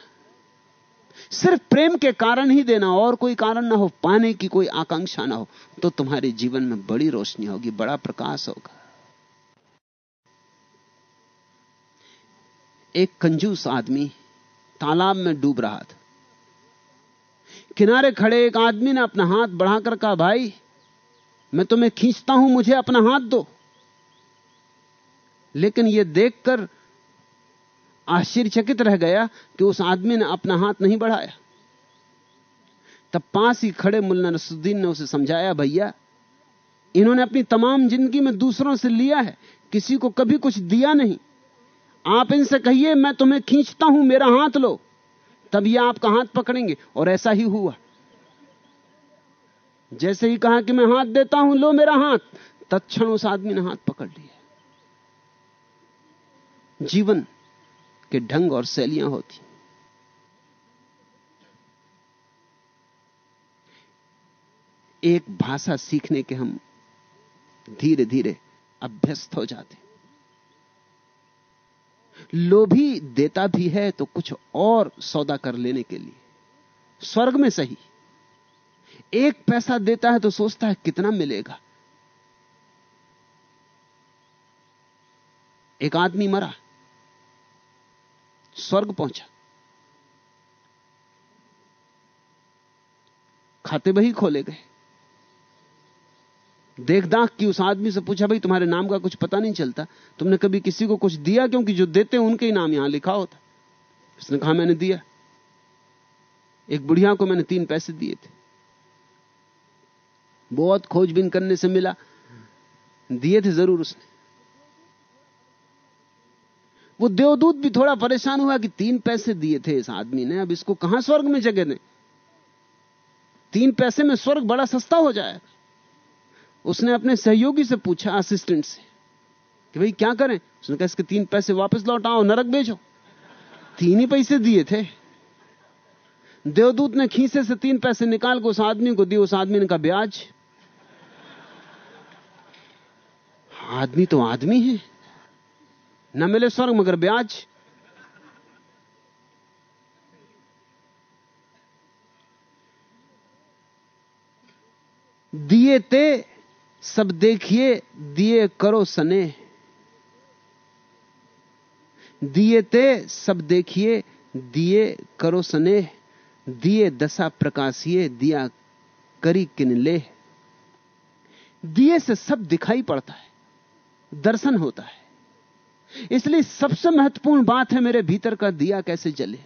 सिर्फ़ प्रेम के कारण ही देना, और कोई कारण ना हो, पाने की कोई आकांक्षा ना हो तो तुम्हारे जीवन में बड़ी रोशनी होगी, बड़ा प्रकाश होगा। एक कंजूस आदमी तालाब में डूब रहा था। किनारे खड़े एक आदमी ने अपना हाथ बढ़ाकर कहा, भाई, मैं तुम्हें खींचता हूँ, मुझे अपना हाथ दो। लेकिन यह देखकर आश्चर्यचकित रह गया कि उस आदमी ने अपना हाथ नहीं बढ़ाया। तब पास ही खड़े मुल्ला नसुद्दीन ने उसे समझाया, भैया, इन्होंने अपनी तमाम ज़िंदगी में दूसरों से लिया है, किसी को कभी कुछ दिया नहीं। आप इनसे कहिए, मैं तुम्हें खींचता हूँ, मेरा हाथ लो। ये आपका हाथ पकड़ेंगे। और ऐसा ही हुआ। जैसे ही कहा कि मैं हाथ देता हूँ, लो मेरा हाथ। तत्क्षण उस आदमी ने हाथ पकड़ लिया। जीवन के ढंग और शैलियाँ होती। एक भाषा सीखने के हम धीरे धीरे अभ्यस्त हो जाते। लोभी देता भी है तो कुछ और सौदा कर लेने के लिए। स्वर्ग में सही। एक पैसा देता है तो सोचता है कितना मिलेगा। एक आदमी मरा। स्वर्ग पहुँचा। खाते बही खोले गए। देख दाख की उस आदमी से पूछा, भाई, तुम्हारे नाम का कुछ पता नहीं चलता। तुमने कभी किसी को कुछ दिया क्योंकि जो देते उनके ही नाम यहाँ लिखा होता उसने कहा, मैंने दिया एक बुढ़िया को मैंने तीन पैसे दिए थे। बहुत खोजबीन करने से मिला। दिए थे ज़रूर उसने। वो देवदूत भी थोड़ा परेशान हुआ कि तीन पैसे दिए थे इस आदमी ने। अब इसको कहाँ स्वर्ग में जगह दें? तीन पैसे में स्वर्ग बड़ा सस्ता हो जाएगा। उसने अपने सहयोगी से पूछा असिस्टेंट से, कि भाई क्या करें? उसने कहा, इसके तीन पैसे वापस लौटाओ नरक भेजो। तीन ही पैसे दिए थे। देवदूत ने खीसे से तीन पैसे निकाल के उस आदमी को दिए, उस आदमी ने कहा, ब्याज। आदमी तो आदमी है। न मिले स्वर्ग, मगर ब्याज। दिए ते सब देखिए, दिए करो सने। दिए ते, सब देखिए, दिए करो सने। दिए दशा प्रकाशिए, दिया करी किन ले। दिए से सब दिखाई पड़ता है, दर्शन होता है। इसलिए सबसे महत्वपूर्ण बात है, मेरे भीतर का दिया कैसे जले।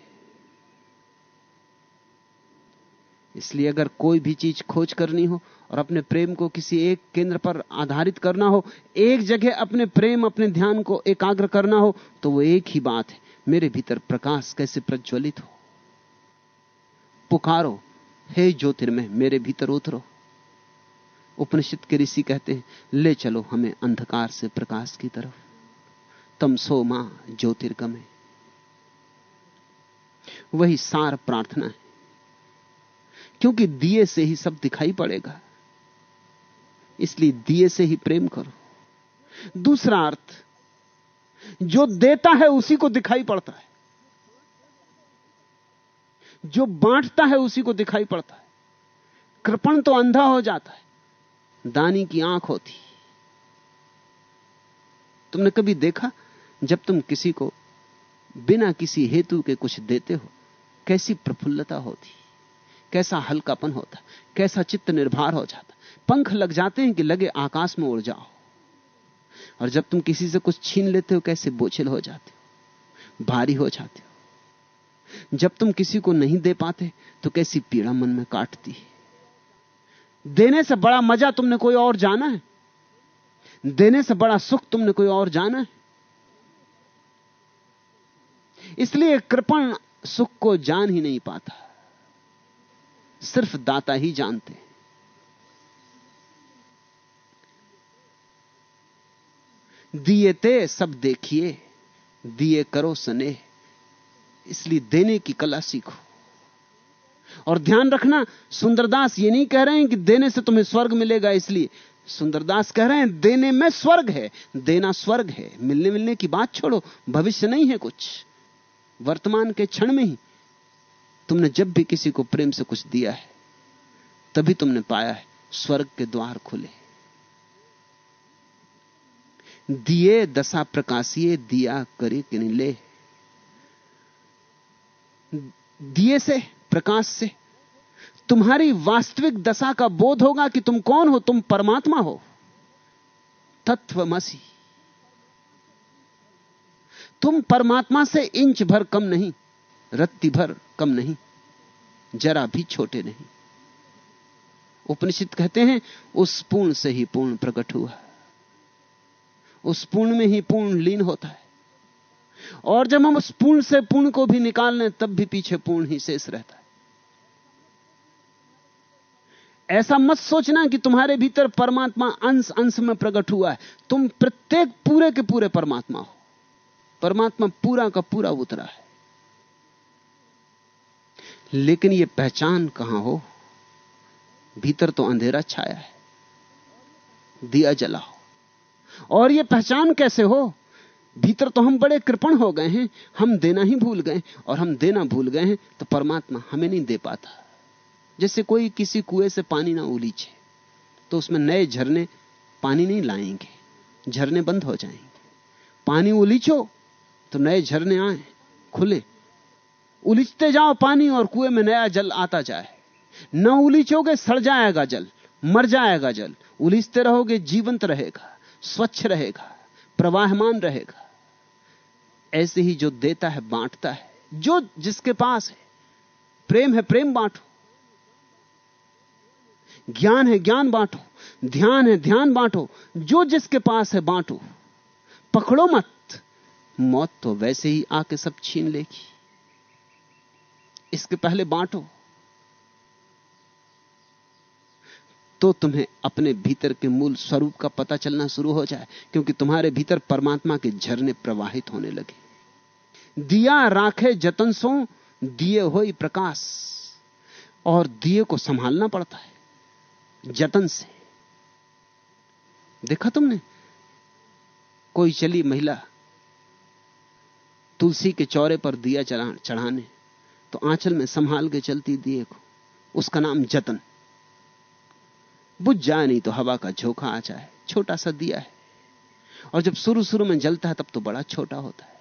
इसलिए अगर कोई भी चीज़ खोज करनी हो और अपने प्रेम को किसी एक केंद्र पर आधारित करना हो, एक जगह अपने प्रेम, अपने ध्यान को एकाग्र करना हो तो वो एक ही बात है, मेरे भीतर प्रकाश कैसे प्रज्वलित हो? पुकारो, हे ज्योतिर्मय, मेरे भीतर उतरो। उपनिषद के ऋषि कहते हैं, ले चलो हमें अंधकार से प्रकाश की तरफ़। तम सो माँ ज्योतिर्गमे। वही सार प्रार्थना है। क्योंकि दिए से ही सब दिखाई पड़ेगा। इसलिए दिए से ही प्रेम करो। दूसरा अर्थ, जो देता है उसी को दिखाई पड़ता है। जो बांटता है उसी को दिखाई पड़ता है। कृपण तो अंधा हो जाता है, दानी की आँख होती। तुमने कभी देखा, जब तुम किसी को बिना किसी हेतु के कुछ देते हो, कैसी प्रफुल्लता होती? कैसा हल्कापन होता, कैसा चित्त निर्भर हो जाता। पंख लग जाते हैं कि लगे आकाश में उड़ जाओ। और जब तुम किसी से कुछ छीन लेते हो, कैसे बोझिल हो जाते हो, भारी हो जाते हो। जब तुम किसी को नहीं दे पाते तो कैसी पीड़ा मन में काटती है। देने से बड़ा मज़ा तुमने कोई और जाना है। देने से बड़ा सुख तुमने कोई और जाना है। इसलिए कृपण सुख को जान ही नहीं पाता। सिर्फ़ दाता ही जानते दिए ते सब देखिए, दिए करो सने, इसलिए देने की कला सीखो। और ध्यान रखना, सुंदरदास ये नहीं कह रहे हैं कि देने से तुम्हें स्वर्ग मिलेगा, इसलिए सुंदरदास कह रहे हैं, देने में स्वर्ग है, देना स्वर्ग है मिलने मिलने की बात छोड़ो, भविष्य नहीं है कुछ, वर्तमान के क्षण में ही। तुमने जब भी किसी को प्रेम से कुछ दिया है, तभी तुमने पाया है, स्वर्ग के द्वार खुले दिए, दशा प्रकाशिए, दिया करे कि नहीं ले। दिए से, प्रकाश से, तुम्हारी वास्तविक दशा का बोध होगा कि तुम कौन हो, तुम परमात्मा हो। तत्वमसी तुम परमात्मा से इंच भर कम नहीं। रत्ती भर कम नहीं, जरा भी छोटे नहीं। उपनिषद कहते हैं, उस पूर्ण से ही पूर्ण प्रकट हुआ। उस पूर्ण में ही पूर्ण लीन होता है। और जब हम उस पूर्ण से पूर्ण को भी निकाल लें, तब भी पीछे पूर्ण ही शेष रहता है। ऐसा मत सोचना कि तुम्हारे भीतर परमात्मा अंश अंश में प्रकट हुआ है। तुम प्रत्येक पूरे के पूरे परमात्मा हो। परमात्मा पूरा का पूरा उतरा है। लेकिन यह पहचान कहाँ हो? भीतर तो अंधेरा छाया है। दिया जलाओ और यह पहचान कैसे हो? भीतर तो हम बड़े कृपण हो गए हैं। हम देना ही भूल गए और हम देना भूल गए हैं तो परमात्मा हमें नहीं दे पाता। जैसे कोई किसी कुएँ से पानी ना उलीचे तो उसमें नए झरने पानी नहीं लाएँगे। झरने बंद हो जाएँगे। पानी उलीचो तो नए झरने आए, खुले। उलीचते जाओ पानी और कुएँ में नया जल आता जाए। न उलीचोगे, सड़ जाएगा जल, मर जाएगा जल। उलीचते रहोगे, जीवंत रहेगा, स्वच्छ रहेगा, प्रवाहमान रहेगा। ऐसे ही जो देता है, बांटता है। जो जिसके पास है, प्रेम है, प्रेम बांटो। ज्ञान है, ज्ञान बांटो। ध्यान है, ध्यान बांटो। जो जिसके पास है, बांटो। पकड़ो मत। मौत तो वैसे ही आके सब छीन लेगी। इसके पहले बांटो। तो तुम्हें अपने भीतर के मूल स्वरूप का पता चलना शुरू हो जाए, क्योंकि तुम्हारे भीतर परमात्मा के झरने प्रवाहित होने लगे। दिया राखे जतन सो, दिए हो प्रकाश। और दिए को संभालना पड़ता है, जतन से। देखा तुमने? कोई चली महिला तुलसी के चौरे पर दिया चढ़ाने तो आंचल में संभाल के चलती दिए को उसका नाम जतन। बुझ जाए नहीं तो हवा का झोंका आ जाए, छोटा सा दिया है। और जब शुरू शुरू में जलता है तब तो बड़ा छोटा होता है।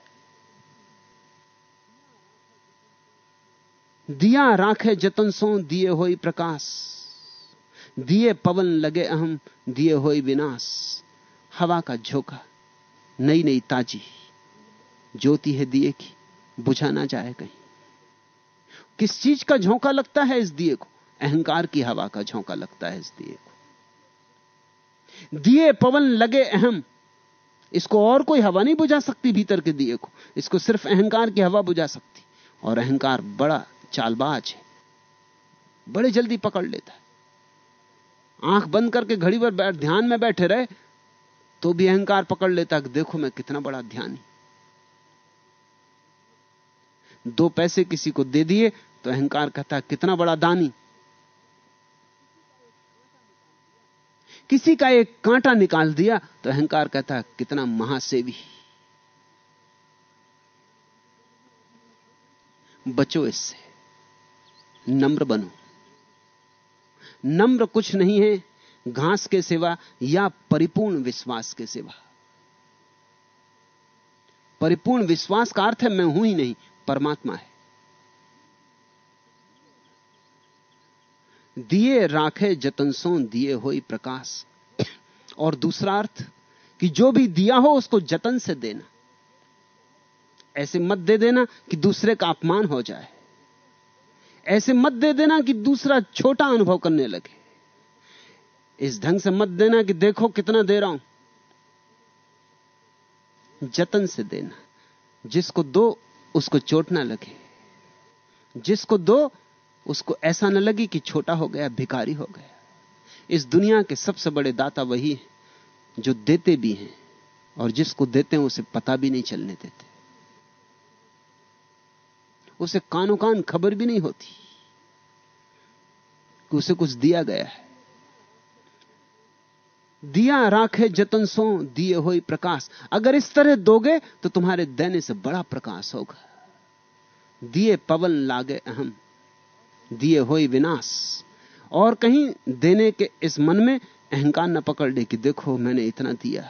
दिया राखे जतन सो, दिए होई प्रकाश। दिए पवन लगे अहम, दिए होई विनाश। हवा का झोंका नई नई ताजी। ज्योति है दिए की, बुझा ना जाए कहीं। किस चीज़ का झोंका लगता है इस दिए को? अहंकार की हवा का झोंका लगता है इस दिए को। दिए पवन लगे अहम। इसको और कोई हवा नहीं बुझा सकती भीतर के दिए को। इसको सिर्फ़ अहंकार की हवा बुझा सकती। और अहंकार बड़ा चालबाज है। बड़े जल्दी पकड़ लेता है। आँख बंद करके घड़ी भर बैठ, ध्यान में बैठे रहे तो भी अहंकार पकड़ लेता कि देखो मैं कितना बड़ा ध्यानी। दो पैसे किसी को दे दिए तो अहंकार कहता कितना बड़ा दानी। किसी का एक कांटा निकाल दिया तो अहंकार कहता कितना महासेवी। बचो इससे, नम्र बनो। नम्र कुछ नहीं है, घास के सिवा या परिपूर्ण विश्वास के सिवा। परिपूर्ण विश्वास का अर्थ है, मैं हूँ ही नहीं, परमात्मा है। दिए राखे जतन सो दिए हो प्रकाश। और दूसरा अर्थ, कि जो भी दिया हो उसको जतन से देना। ऐसे मत दे देना कि दूसरे का अपमान हो जाए। ऐसे मत दे देना कि दूसरा छोटा अनुभव करने लगे। इस ढंग से मत देना कि देखो कितना दे रहा हूँ। जतन से देना। जिसको दो, उसको चोट ना लगे। जिसको दो उसको ऐसा न लगे कि छोटा हो गया, भिखारी हो गया। इस दुनिया के सबसे बड़े दाता वही है, जो देते भी हैं, और जिसको देते हैं, उसे पता भी नहीं चलने देते। उसे कानो कान खबर भी नहीं होती कि उसे कुछ दिया गया है। दिया राखे जतन सो, दिए हो प्रकाश। अगर इस तरह दोगे तो तुम्हारे देने से बड़ा प्रकाश होगा। दिए पवन लागे अहम। दिए हो विनाश। और कहीं देने के इस मन में अहंकार न पकड़ ले कि देखो मैंने इतना दिया,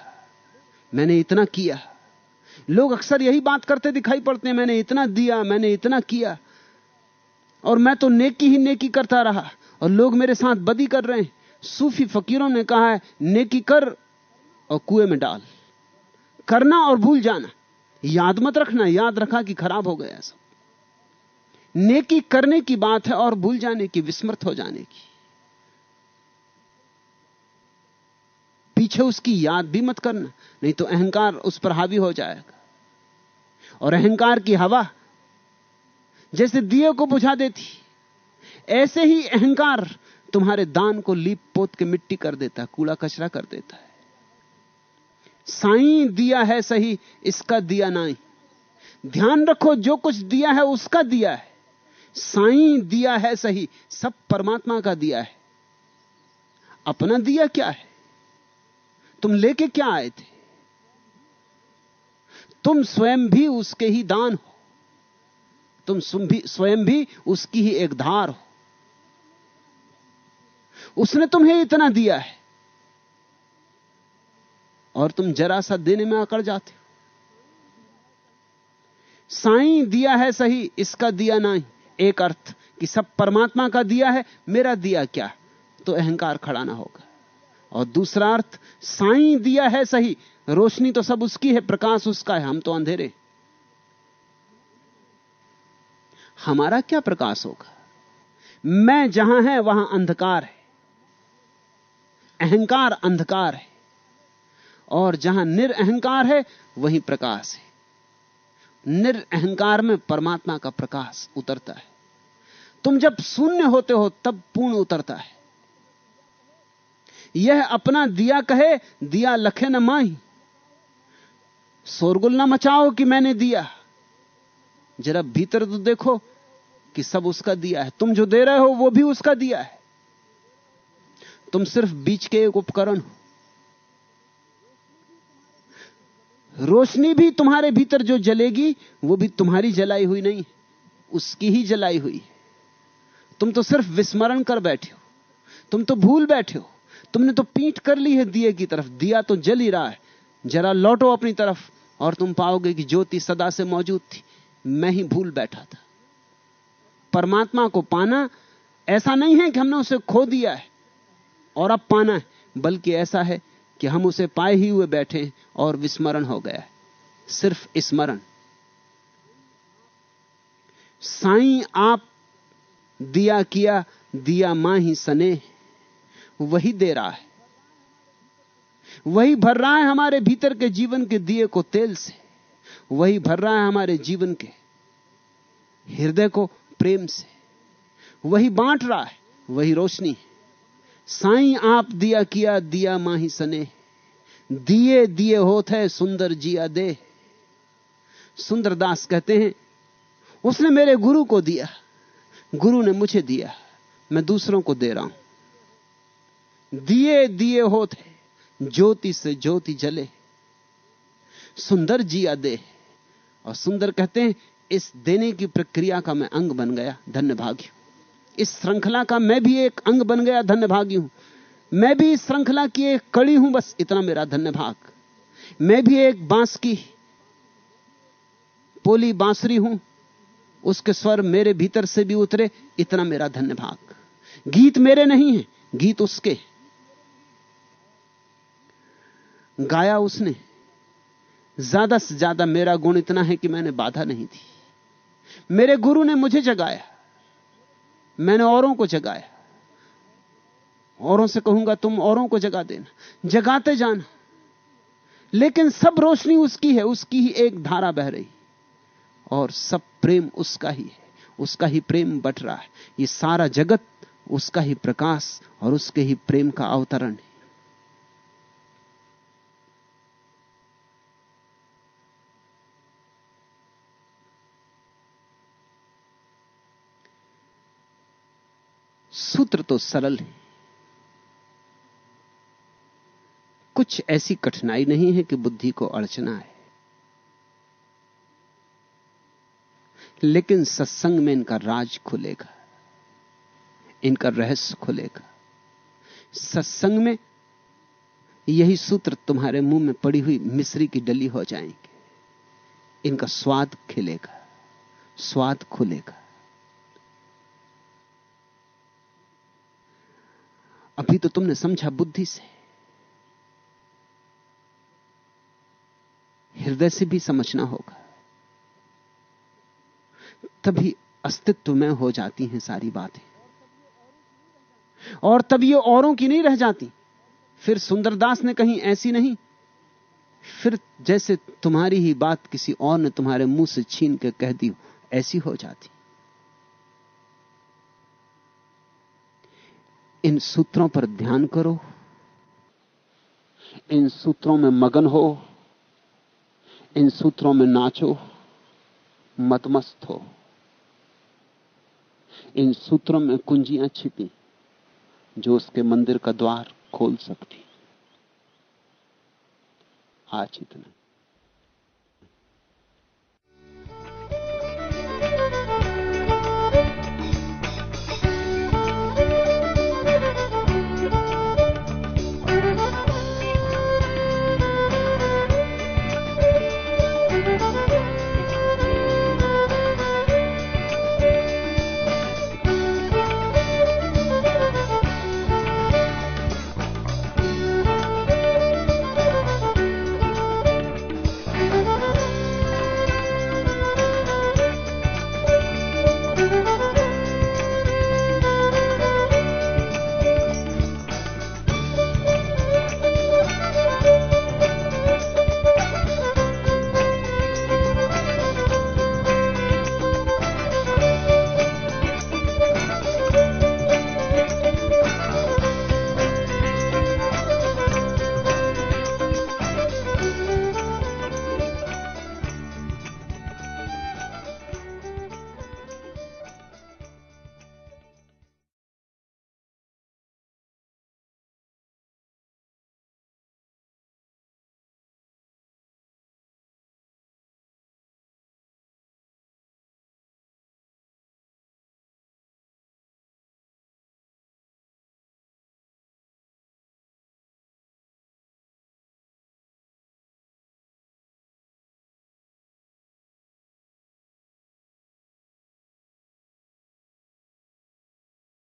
मैंने इतना किया। लोग अक्सर यही बात करते दिखाई पड़ते हैं, मैंने इतना दिया, मैंने इतना किया। और मैं तो नेकी ही नेकी करता रहा। और लोग मेरे साथ बदी कर रहे हैं। सूफी फकीरों ने कहा है, नेकी कर और कुएँ में डाल। करना और भूल जाना। याद मत रखना, याद रखा कि खराब हो गया सब। नेकी करने की बात है और भूल जाने की, विस्मृत हो जाने की। पीछे उसकी याद भी मत करना, नहीं तो अहंकार उस पर हावी हो जाएगा। और अहंकार की हवा जैसे दिए को बुझा देती, ऐसे ही अहंकार तुम्हारे दान को लीप पोत के मिट्टी कर देता, कूड़ा कचरा कर देता है। साई दिया है सही, इसका दिया नहीं। ध्यान रखो, जो कुछ दिया है उसका दिया है। साई दिया है सही, सब परमात्मा का दिया है। अपना दिया क्या है? तुम लेके क्या आए थे? तुम स्वयं भी उसके ही दान हो। तुम स्वयं भी उसकी ही एक धार हो। उसने तुम्हें इतना दिया है। और तुम जरा सा देने में अकड़ जाते हो। साई दिया है सही, इसका दिया नहीं। एक अर्थ कि सब परमात्मा का दिया है, मेरा दिया क्या तो अहंकार खड़ा ना होगा। और दूसरा अर्थ, साई दिया है सही, रोशनी तो सब उसकी है, प्रकाश उसका है, हम तो अंधेरे। हमारा क्या प्रकाश होगा? मैं जहाँ है, वहाँ अंधकार है। अहंकार अंधकार है। और जहाँ निरअहकार है, वहीं प्रकाश है। निरअहकार में परमात्मा का प्रकाश उतरता है। तुम जब शून्य होते हो, तब पूर्ण उतरता है। यह अपना दिया कहे, दिया लखे न माही शोरगुल ना मचाओ कि मैंने दिया। जरा भीतर तो देखो कि सब उसका दिया है। तुम जो दे रहे हो, वो भी उसका दिया है। तुम सिर्फ़ बीच के एक उपकरण हो। रोशनी भी तुम्हारे भीतर जो जलेगी, वो भी तुम्हारी जलाई हुई नहीं, उसकी ही जलाई हुई। है तुम तो सिर्फ़ विस्मरण कर बैठे हो, तुम तो भूल बैठे हो, तुमने तो पीठ कर ली है दिए की तरफ़, दिया तो जल ही रहा है। जरा लौटो अपनी तरफ़, और तुम पाओगे कि ज्योति सदा से मौजूद थी, मैं ही भूल बैठा था। परमात्मा को पाना, ऐसा नहीं है कि हमने उसे खो दिया है, और अब पाना है, बल्कि ऐसा है कि हम उसे पाए ही हुए बैठे और विस्मरण हो गया है। सिर्फ़ स्मरण। साई आप दिया किया, दिया माँ ही सने वही दे रहा है। वही भर रहा है हमारे भीतर के जीवन के दिए को तेल से। वही भर रहा है हमारे जीवन के हृदय को प्रेम से। वही बांट रहा है, वही रोशनी है। साई आप दिया किया, दिया माही सने दिए दिए होत है सुंदर जिया दे। सुंदरदास कहते हैं, उसने मेरे गुरु को दिया, गुरु ने मुझे दिया, मैं दूसरों को दे रहा हूँ। दिए दिए होते ज्योति से ज्योति जले, सुंदर जिया दे। और सुंदर कहते हैं, इस देने की प्रक्रिया का मैं अंग बन गया, धन्य भागी इस श्रृंखला का मैं भी एक अंग बन गया, धन्य भागी हूँ। मैं भी इस श्रृंखला की एक कड़ी हूँ, बस इतना मेरा धन्य भाग मैं भी एक बाँस की पोली बांसुरी हूँ, उसके स्वर मेरे भीतर से भी उतरे, इतना मेरा धन्य भाग गीत मेरे नहीं है, गीत उसके। गाया उसने। ज़्यादा से ज़्यादा मेरा गुण इतना है कि मैंने बाधा नहीं दी। मेरे गुरु ने मुझे जगाया। मैंने औरों को जगाया। औरों से कहूँगा, तुम औरों को जगा देना। जगाते जाना। लेकिन सब रोशनी उसकी है, उसकी ही एक धारा बह रही। और सब प्रेम उसका ही है। उसका ही प्रेम बट रहा है। ये सारा जगत उसका ही प्रकाश और उसके ही प्रेम का अवतरण है। सूत्र तो सरल है। कुछ ऐसी कठिनाई नहीं है कि बुद्धि को अड़चना है लेकिन सत्संग में इनका राज खुलेगा। इनका रहस्य खुलेगा। सत्संग में यही सूत्र तुम्हारे मुँह में पड़ी हुई मिश्री की डली हो जाएँगे। इनका स्वाद खिलेगा। स्वाद खुलेगा। अभी तो तुमने समझा बुद्धि से। हृदय से भी समझना होगा। तभी अस्तित्व में हो जाती हैं सारी बातें। और तब ये औरों की नहीं रह जाती। फिर सुंदरदास ने कहीं ऐसी नहीं। फिर जैसे तुम्हारी ही बात किसी और ने तुम्हारे मुँह से छीन के कह दी, ऐसी हो जाती। इन सूत्रों पर ध्यान करो। इन सूत्रों में मगन हो। इन सूत्रों में नाचो मतमस्त हो इन सूत्रों में कुंजियाँ छिपी, जो उसके मंदिर का द्वार खोल सकती। आज इतना।